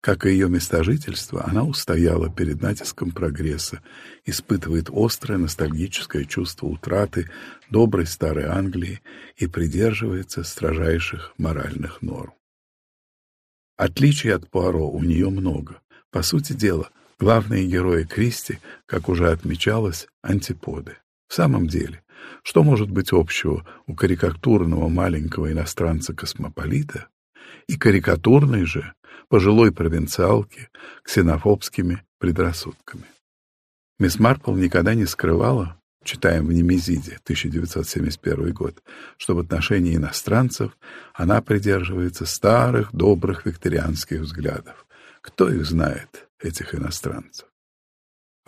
Как и ее место жительства, она устояла перед натиском прогресса, испытывает острое ностальгическое чувство утраты доброй старой Англии и придерживается строжайших моральных норм. Отличий от Пуаро у нее много. По сути дела, главные герои Кристи, как уже отмечалось, антиподы. В самом деле, что может быть общего у карикатурного маленького иностранца-космополита и карикатурной же пожилой провинциалки ксенофобскими предрассудками. Мисс Марпл никогда не скрывала, читаем в Немезиде, 1971 год, что в отношении иностранцев она придерживается старых, добрых викторианских взглядов. Кто их знает, этих иностранцев?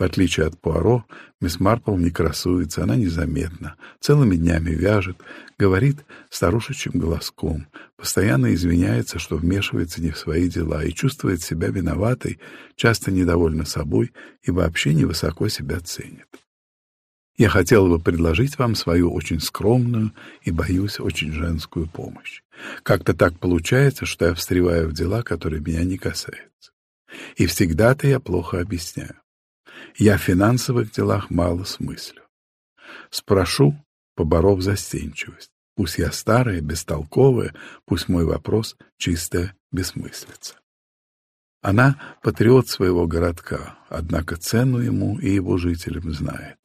В отличие от Пуаро, мисс Марпл не красуется, она незаметна, целыми днями вяжет, говорит старушечьим голоском, постоянно извиняется, что вмешивается не в свои дела и чувствует себя виноватой, часто недовольна собой и вообще невысоко себя ценит. Я хотела бы предложить вам свою очень скромную и, боюсь, очень женскую помощь. Как-то так получается, что я встреваю в дела, которые меня не касаются. И всегда-то я плохо объясняю. Я в финансовых делах мало смыслю. Спрошу, поборов застенчивость. Пусть я старая, бестолковая, пусть мой вопрос — чистая бессмыслица. Она — патриот своего городка, однако цену ему и его жителям знает.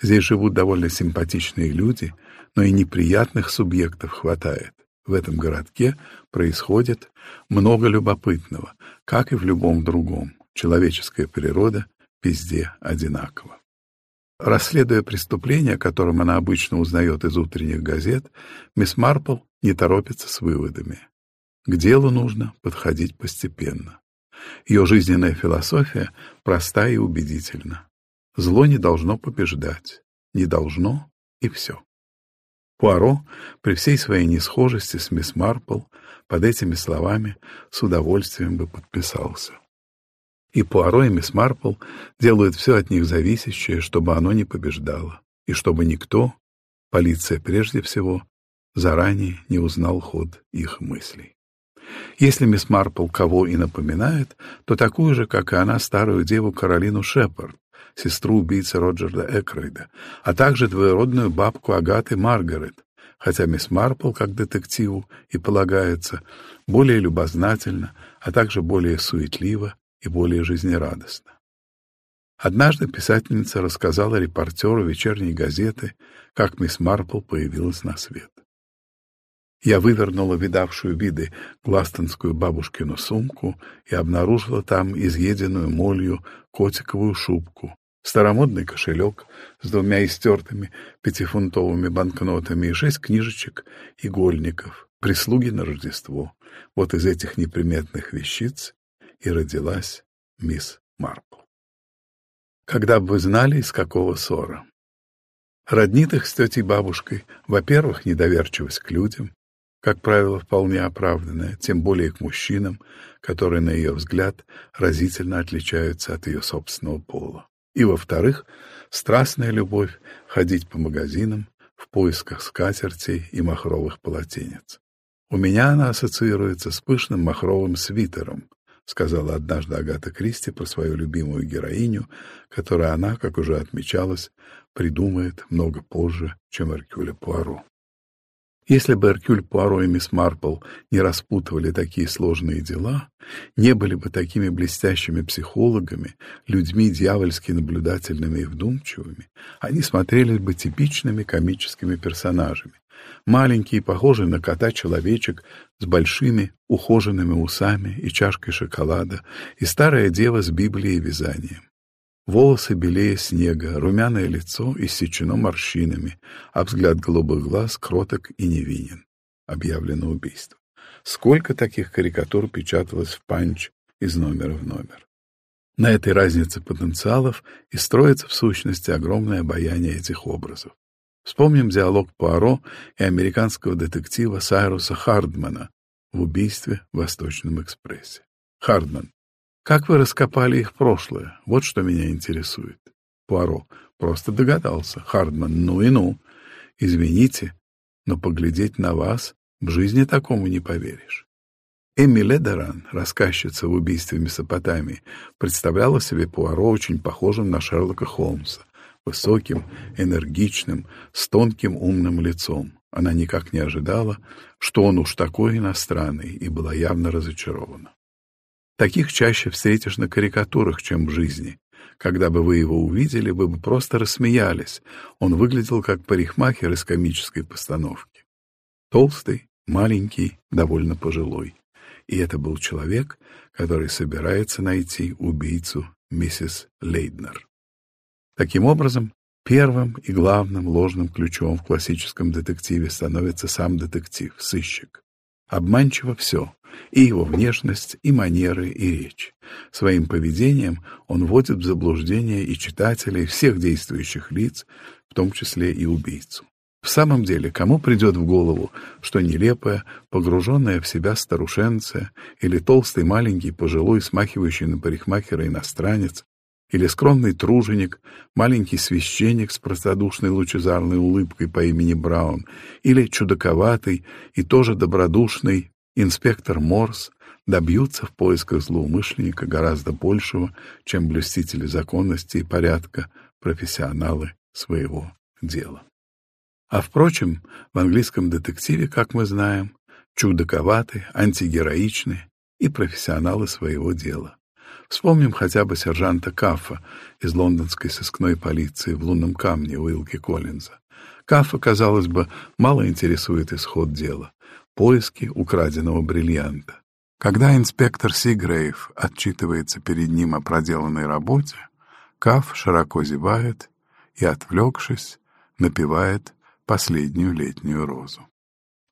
Здесь живут довольно симпатичные люди, но и неприятных субъектов хватает. В этом городке происходит много любопытного, как и в любом другом. Человеческая природа везде одинаково. Расследуя преступление, о котором она обычно узнает из утренних газет, мисс Марпл не торопится с выводами. К делу нужно подходить постепенно. Ее жизненная философия проста и убедительна. Зло не должно побеждать. Не должно, и все. Пуаро, при всей своей несхожести с мисс Марпл, под этими словами с удовольствием бы подписался. И Пуаро, и мисс Марпл делают все от них зависящее, чтобы оно не побеждало, и чтобы никто, полиция прежде всего, заранее не узнал ход их мыслей. Если мисс Марпл кого и напоминает, то такую же, как и она, старую деву Каролину Шепард, сестру убийцы Роджера Экройда, а также двоюродную бабку Агаты Маргарет, хотя мисс Марпл, как детективу и полагается, более любознательна, а также более суетлива и более жизнерадостно. Однажды писательница рассказала репортеру вечерней газеты, как мисс Марпл появилась на свет. Я вывернула видавшую виды гластонскую бабушкину сумку и обнаружила там изъеденную молью котиковую шубку, старомодный кошелек с двумя истертыми пятифунтовыми банкнотами и шесть книжечек игольников, прислуги на Рождество. Вот из этих неприметных вещиц и родилась мисс Марпл. Когда бы вы знали, из какого ссора. Роднит их с тетей бабушкой, во-первых, недоверчивость к людям, как правило, вполне оправданная, тем более к мужчинам, которые, на ее взгляд, разительно отличаются от ее собственного пола. И, во-вторых, страстная любовь ходить по магазинам в поисках скатертей и махровых полотенец. У меня она ассоциируется с пышным махровым свитером, сказала однажды Агата Кристи про свою любимую героиню, которую она, как уже отмечалось, придумает много позже, чем Эркюля Пуаро. Если бы Эркюль Пуаро и мисс Марпл не распутывали такие сложные дела, не были бы такими блестящими психологами, людьми дьявольски наблюдательными и вдумчивыми, они смотрели бы типичными комическими персонажами, Маленький, похожий на кота человечек с большими ухоженными усами и чашкой шоколада, и старая дева с Библией вязанием. Волосы белее снега, румяное лицо иссечено морщинами, а взгляд голубых глаз кроток и невинен. Объявлено убийство. Сколько таких карикатур печаталось в панч из номера в номер. На этой разнице потенциалов и строится в сущности огромное обаяние этих образов. Вспомним диалог Пуаро и американского детектива Сайруса Хардмана в убийстве в Восточном экспрессе. Хардман. Как вы раскопали их прошлое? Вот что меня интересует. Пуаро. Просто догадался. Хардман. Ну и ну. Извините, но поглядеть на вас в жизни такому не поверишь. Эми Ледеран, рассказчица в убийстве Месопотамии, представляла себе Пуаро очень похожим на Шерлока Холмса, высоким, энергичным, с тонким умным лицом. Она никак не ожидала, что он уж такой иностранный, и была явно разочарована. Таких чаще встретишь на карикатурах, чем в жизни. Когда бы вы его увидели, вы бы просто рассмеялись. Он выглядел как парикмахер из комической постановки. Толстый, маленький, довольно пожилой. И это был человек, который собирается найти убийцу миссис Лейднер. Таким образом, первым и главным ложным ключом в классическом детективе становится сам детектив, сыщик. Обманчиво все — и его внешность, и манеры, и речь. Своим поведением он вводит в заблуждение и читателей, всех действующих лиц, в том числе и убийцу. В самом деле, кому придет в голову, что нелепая, погруженная в себя старушенция или толстый маленький пожилой, смахивающий на парикмахера иностранец, или скромный труженик, маленький священник с простодушной лучезарной улыбкой по имени Браун, или чудаковатый и тоже добродушный инспектор Морс добьются в поисках злоумышленника гораздо большего, чем блюстители законности и порядка, профессионалы своего дела. А впрочем, в английском детективе, как мы знаем, чудаковаты, антигероичны и профессионалы своего дела. Вспомним хотя бы сержанта Каффа из лондонской сыскной полиции в «Лунном камне» Уилки Коллинза. Каффа, казалось бы, мало интересует исход дела поиски украденного бриллианта. Когда инспектор Сигрейв отчитывается перед ним о проделанной работе, Каф широко зевает и, отвлекшись, напевает последнюю летнюю розу.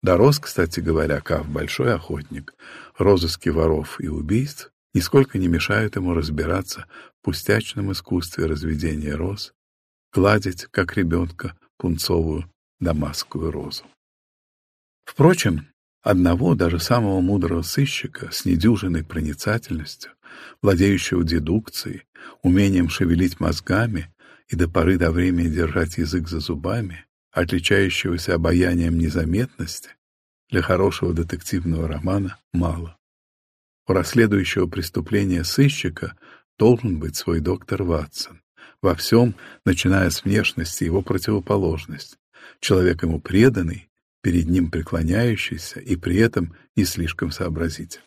Дорос, кстати говоря, Каф большой охотник. Розыски воров и убийств нисколько не мешают ему разбираться в пустячном искусстве разведения роз, гладить, как ребенка, пунцовую дамасскую розу. Впрочем, Одного, даже самого мудрого сыщика, с недюжиной проницательностью, владеющего дедукцией, умением шевелить мозгами и до поры до времени держать язык за зубами, отличающегося обаянием незаметности, для хорошего детективного романа мало. У расследующего преступления сыщика должен быть свой доктор Ватсон. Во всем, начиная с внешности, его противоположность. Человек ему преданный перед ним преклоняющийся и при этом не слишком сообразительный.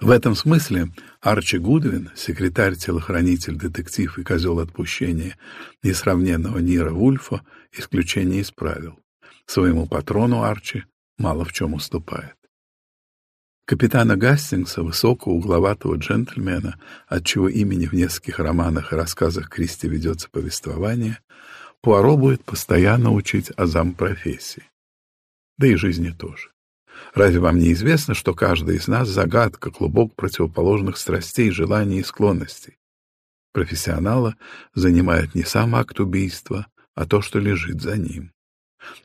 В этом смысле Арчи Гудвин, секретарь-телохранитель, детектив и козел отпущения несравненного Нира Вульфа, исключение исправил. Своему патрону Арчи мало в чем уступает. Капитана Гастингса, высокого угловатого джентльмена, от чего имени в нескольких романах и рассказах Кристи ведется повествование, Пуаро будет постоянно учить азам профессии да и жизни тоже. Разве вам не известно, что каждый из нас — загадка, клубок противоположных страстей, желаний и склонностей? Профессионала занимает не сам акт убийства, а то, что лежит за ним.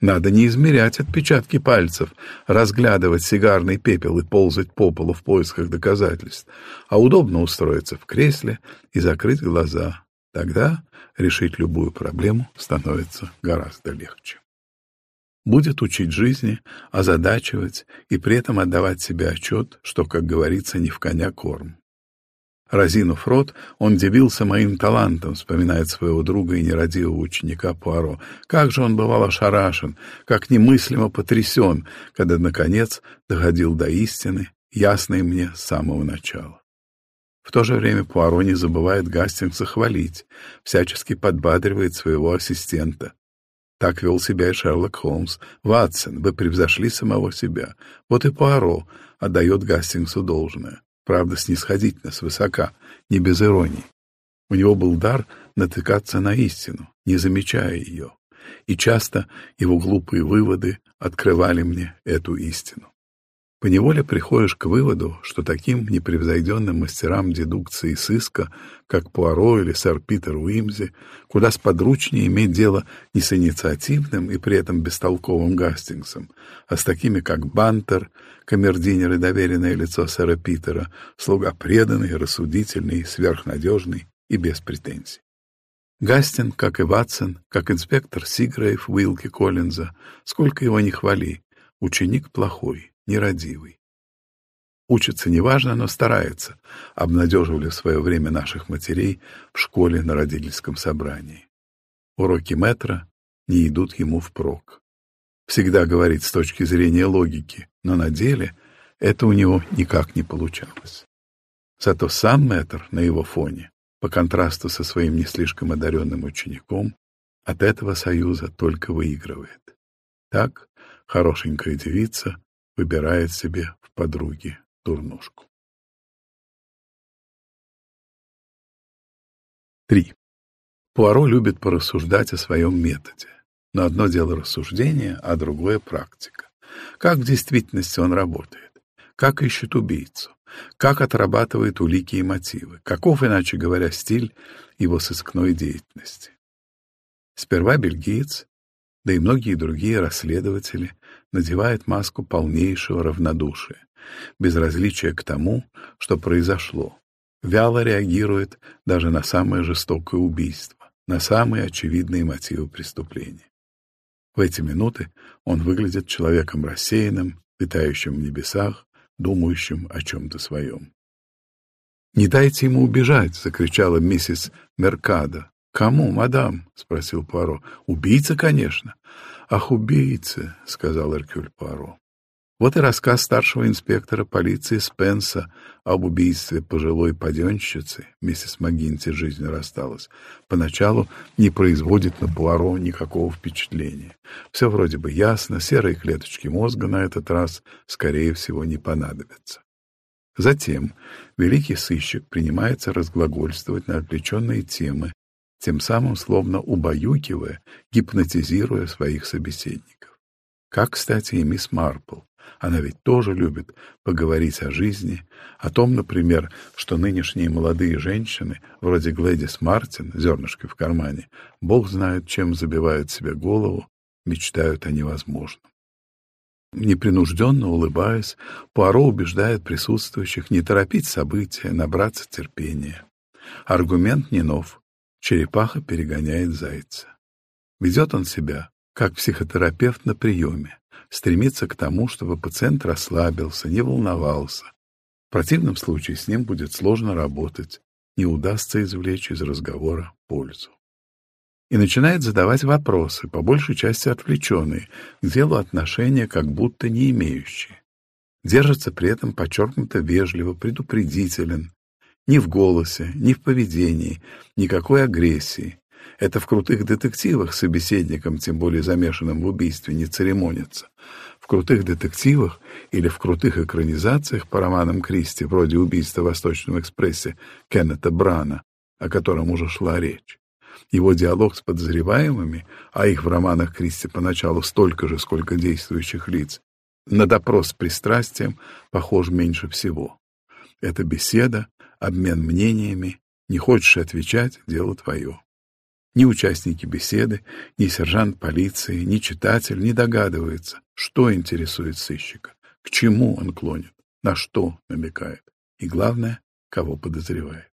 Надо не измерять отпечатки пальцев, разглядывать сигарный пепел и ползать по полу в поисках доказательств, а удобно устроиться в кресле и закрыть глаза. Тогда решить любую проблему становится гораздо легче будет учить жизни, озадачивать и при этом отдавать себе отчет, что, как говорится, не в коня корм. Разинув рот, он дивился моим талантом, вспоминает своего друга и нерадивого ученика Пуаро. Как же он бывал ошарашен, как немыслимо потрясен, когда, наконец, доходил до истины, ясной мне с самого начала. В то же время Пуаро не забывает Гастингса хвалить, всячески подбадривает своего ассистента. Так вел себя и Шерлок Холмс. «Ватсон, вы превзошли самого себя. Вот и Пуаро отдает Гастингсу должное. Правда, снисходительно, свысока, не без иронии. У него был дар натыкаться на истину, не замечая ее. И часто его глупые выводы открывали мне эту истину поневоле приходишь к выводу, что таким непревзойденным мастерам дедукции и сыска, как Пуаро или сэр Питер Уимзи, куда сподручнее иметь дело не с инициативным и при этом бестолковым Гастингсом, а с такими, как Бантер, камердинер и доверенное лицо сэра Питера, слуга преданный, рассудительный, сверхнадежный и без претензий. Гастин, как и Ватсон, как инспектор Сигрейв Уилки Коллинза, сколько его ни хвали, ученик плохой, нерадивый. Учится неважно, но старается, обнадеживали в свое время наших матерей в школе на родительском собрании. Уроки метра не идут ему впрок. Всегда говорит с точки зрения логики, но на деле это у него никак не получалось. Зато сам мэтр на его фоне, по контрасту со своим не слишком одаренным учеником, от этого союза только выигрывает. Так хорошенькая девица выбирает себе в подруги дурнушку. 3. Пуаро любит порассуждать о своем методе. Но одно дело рассуждение, а другое — практика. Как в действительности он работает? Как ищет убийцу? Как отрабатывает улики и мотивы? Каков, иначе говоря, стиль его сыскной деятельности? Сперва бельгиец, да и многие другие расследователи надевают маску полнейшего равнодушия, безразличия к тому, что произошло, вяло реагирует даже на самое жестокое убийство, на самые очевидные мотивы преступления. В эти минуты он выглядит человеком рассеянным, витающим в небесах, думающим о чем-то своем. «Не дайте ему убежать!» — закричала миссис Меркадо. «Кому, мадам?» — спросил Пуаро. «Убийца, конечно». «Ах, убийца!» — сказал Эркюль Пуаро. Вот и рассказ старшего инспектора полиции Спенса об убийстве пожилой паденщицы, миссис МакГинти жизнью рассталась, поначалу не производит на Пуаро никакого впечатления. Все вроде бы ясно, серые клеточки мозга на этот раз, скорее всего, не понадобятся. Затем великий сыщик принимается разглагольствовать на отвлеченные темы, тем самым словно убаюкивая, гипнотизируя своих собеседников. Как, кстати, и мисс Марпл, она ведь тоже любит поговорить о жизни, о том, например, что нынешние молодые женщины, вроде Глэдис Мартин, зернышко в кармане, бог знает, чем забивают себе голову, мечтают о невозможном. Непринужденно улыбаясь, Пуаро убеждает присутствующих не торопить события, набраться терпения. Аргумент не нов. Черепаха перегоняет зайца. Ведет он себя, как психотерапевт на приеме стремится к тому, чтобы пациент расслабился, не волновался. В противном случае с ним будет сложно работать, не удастся извлечь из разговора пользу. И начинает задавать вопросы, по большей части отвлеченные, к делу отношения как будто не имеющие. Держится при этом подчеркнуто вежливо, предупредителен, ни в голосе, ни в поведении, никакой агрессии. Это в крутых детективах собеседникам, тем более замешанным в убийстве, не церемонится. В крутых детективах или в крутых экранизациях по романам Кристи, вроде «Убийства в Восточном экспрессе» Кеннета Брана, о котором уже шла речь. Его диалог с подозреваемыми, а их в романах Кристи поначалу столько же, сколько действующих лиц, на допрос с пристрастием похож меньше всего. Это беседа, обмен мнениями, не хочешь отвечать — дело твое. Ни участники беседы, ни сержант полиции, ни читатель не догадывается, что интересует сыщика, к чему он клонит, на что намекает и, главное, кого подозревает.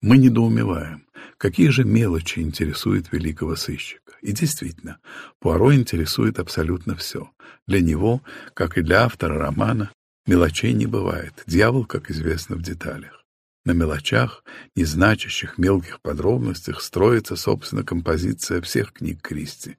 Мы недоумеваем, какие же мелочи интересуют великого сыщика. И действительно, Пуаро интересует абсолютно все. Для него, как и для автора романа, мелочей не бывает. Дьявол, как известно, в деталях. На мелочах, незначащих мелких подробностях строится, собственно, композиция всех книг Кристи.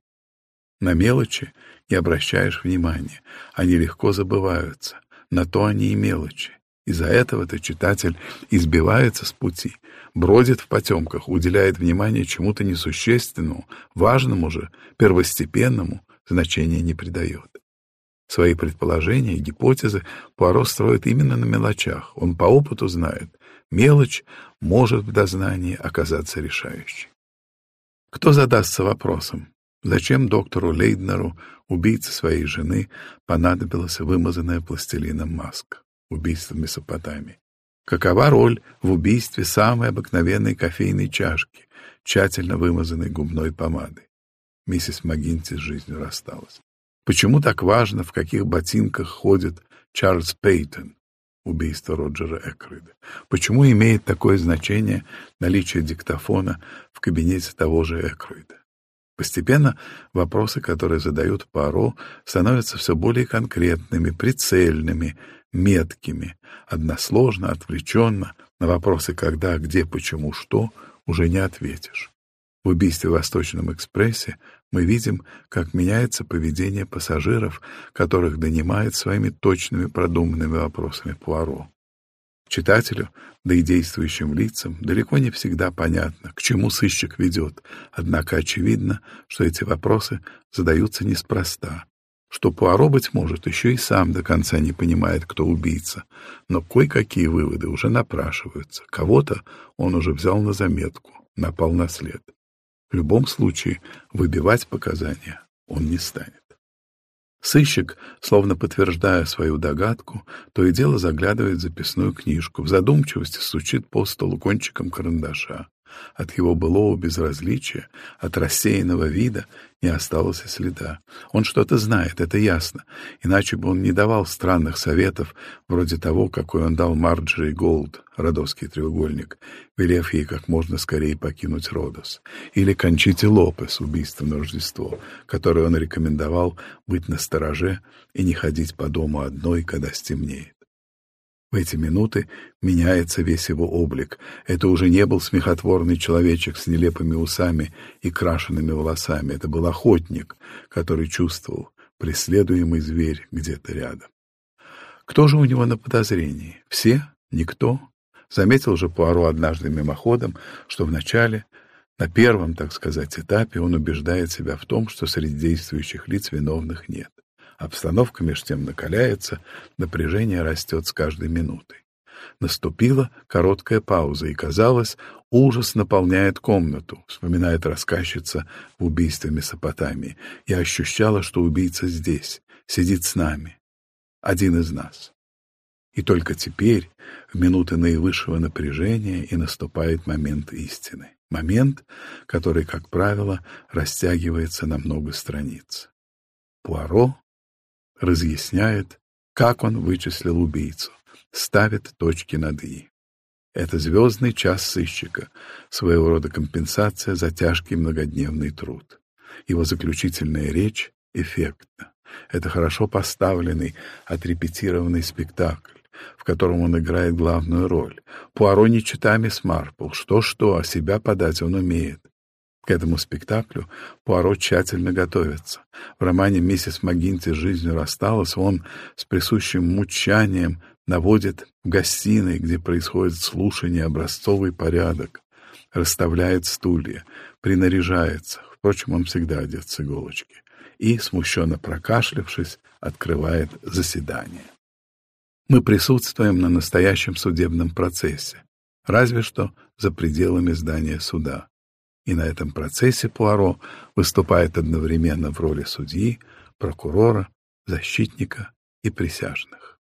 На мелочи не обращаешь внимания, они легко забываются, на то они и мелочи. Из-за этого-то читатель избивается с пути, бродит в потемках, уделяет внимание чему-то несущественному, важному же, первостепенному, значения не придает. Свои предположения и гипотезы Пуаро строит именно на мелочах. Он по опыту знает, Мелочь может в дознании оказаться решающей. Кто задастся вопросом, зачем доктору Лейднеру, убийце своей жены, понадобилась вымазанная пластилином маска, убийство в Месопотамии? Какова роль в убийстве самой обыкновенной кофейной чашки, тщательно вымазанной губной помадой? Миссис МакГинти с жизнью рассталась. Почему так важно, в каких ботинках ходит Чарльз Пейтон, убийства Роджера Экройда. Почему имеет такое значение наличие диктофона в кабинете того же Экройда? Постепенно вопросы, которые задают Паро, становятся все более конкретными, прицельными, меткими, односложно, отвлеченно, на вопросы «когда», «где», «почему», «что» уже не ответишь. В убийстве в Восточном экспрессе мы видим, как меняется поведение пассажиров, которых донимает своими точными продуманными вопросами Пуаро. Читателю, да и действующим лицам, далеко не всегда понятно, к чему сыщик ведет, однако очевидно, что эти вопросы задаются неспроста, что Пуаро, быть может, еще и сам до конца не понимает, кто убийца, но кое-какие выводы уже напрашиваются. Кого-то он уже взял на заметку, напал на след. В любом случае, выбивать показания он не станет. Сыщик, словно подтверждая свою догадку, то и дело заглядывает в записную книжку, в задумчивости стучит по столу кончиком карандаша. От его былого безразличия, от рассеянного вида не осталось и следа. Он что-то знает, это ясно, иначе бы он не давал странных советов, вроде того, какой он дал Марджери Голд, родовский треугольник, велев ей как можно скорее покинуть Родос, или Кончите Лопес, убийство на Рождество, которое он рекомендовал быть настороже и не ходить по дому одной, когда стемнеет. В эти минуты меняется весь его облик. Это уже не был смехотворный человечек с нелепыми усами и крашенными волосами. Это был охотник, который чувствовал преследуемый зверь где-то рядом. Кто же у него на подозрении? Все? Никто? Заметил же Пуаро однажды мимоходом, что вначале, на первом, так сказать, этапе он убеждает себя в том, что среди действующих лиц виновных нет. Обстановка меж тем накаляется, напряжение растет с каждой минутой. Наступила короткая пауза, и, казалось, ужас наполняет комнату, вспоминает рассказчица в убийстве Месопотамии. Я ощущала, что убийца здесь, сидит с нами, один из нас. И только теперь, в минуты наивысшего напряжения, и наступает момент истины. Момент, который, как правило, растягивается на много страниц. Пуаро разъясняет, как он вычислил убийцу, ставит точки над «и». Это звездный час сыщика, своего рода компенсация за тяжкий многодневный труд. Его заключительная речь эффектна. Это хорошо поставленный, отрепетированный спектакль, в котором он играет главную роль. Пуаро не чита мисс Марпл. Что-что, а себя подать он умеет. К этому спектаклю Пуаро тщательно готовится. В романе «Миссис МcГинти с жизнью рассталась» он с присущим мучанием наводит в гостиной, где происходит слушание, образцовый порядок, расставляет стулья, принаряжается, впрочем, он всегда одет с иголочки, и, смущенно прокашлявшись, открывает заседание. Мы присутствуем на настоящем судебном процессе, разве что за пределами здания суда и на этом процессе Пуаро выступает одновременно в роли судьи, прокурора, защитника и присяжных.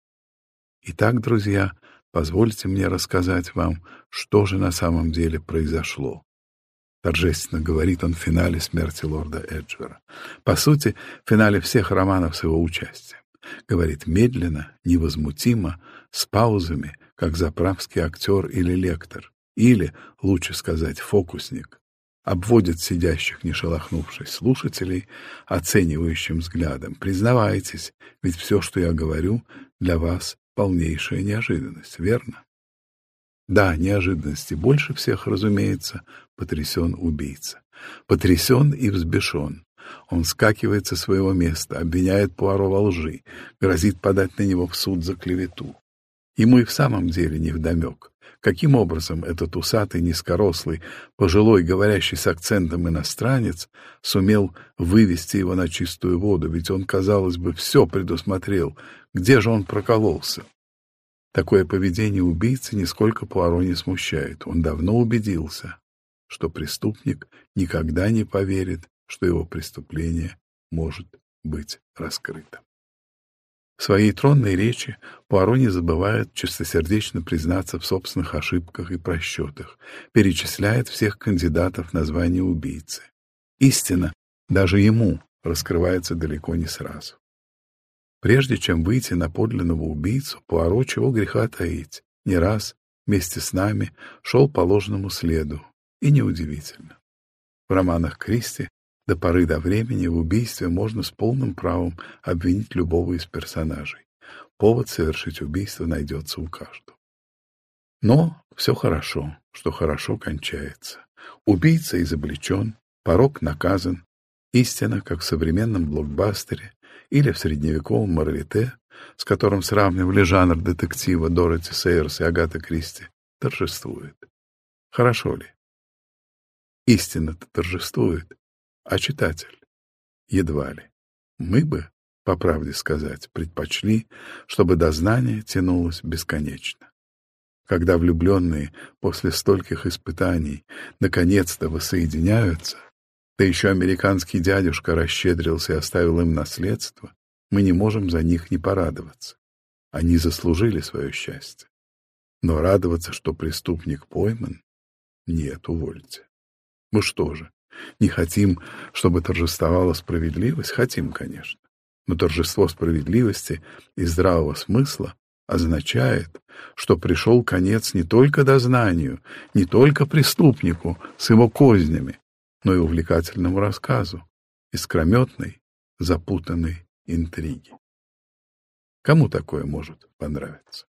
Итак, друзья, позвольте мне рассказать вам, что же на самом деле произошло. Торжественно говорит он в финале смерти лорда Эджвера. По сути, в финале всех романов с его участием. Говорит медленно, невозмутимо, с паузами, как заправский актер или лектор. Или, лучше сказать, фокусник обводит сидящих, не шелохнувшись, слушателей оценивающим взглядом. Признавайтесь, ведь все, что я говорю, для вас полнейшая неожиданность, верно? Да, неожиданности больше всех, разумеется, потрясен убийца. Потрясен и взбешен. Он скакивает со своего места, обвиняет Пуаро во лжи, грозит подать на него в суд за клевету. Ему и в самом деле невдомек. Каким образом этот усатый, низкорослый, пожилой, говорящий с акцентом иностранец сумел вывести его на чистую воду, ведь он, казалось бы, все предусмотрел. Где же он прокололся? Такое поведение убийцы нисколько Пуаро не смущает. Он давно убедился, что преступник никогда не поверит, что его преступление может быть раскрыто. Своей тронной речи Пуаро не забывает чистосердечно признаться в собственных ошибках и просчетах, перечисляет всех кандидатов на звание убийцы. Истина даже ему раскрывается далеко не сразу. Прежде чем выйти на подлинного убийцу, Пуаро, чего греха таить, не раз вместе с нами шел по ложному следу, и неудивительно. В романах Кристи до поры до времени в убийстве можно с полным правом обвинить любого из персонажей. повод совершить убийство найдется у каждого. Но все хорошо, что хорошо кончается. Убийца изобличен, порог наказан, истина, как в современном блокбастере или в средневековом моралите, с которым сравнивали жанр детектива Дороти Сейерс и Агата Кристи, торжествует. Хорошо ли? Истина-то торжествует, а читатель едва ли. Мы бы, по правде сказать, предпочли, чтобы дознание тянулось бесконечно. Когда влюбленные после стольких испытаний наконец-то воссоединяются, да еще американский дядюшка расщедрился и оставил им наследство, мы не можем за них не порадоваться. Они заслужили свое счастье. Но радоваться, что преступник пойман, нет, увольте. Мы что же, не хотим, чтобы торжествовала справедливость? Хотим, конечно. Но торжество справедливости и здравого смысла означает, что пришел конец не только дознанию, не только преступнику с его кознями, но и увлекательному рассказу, искрометной, запутанной интриги. Кому такое может понравиться?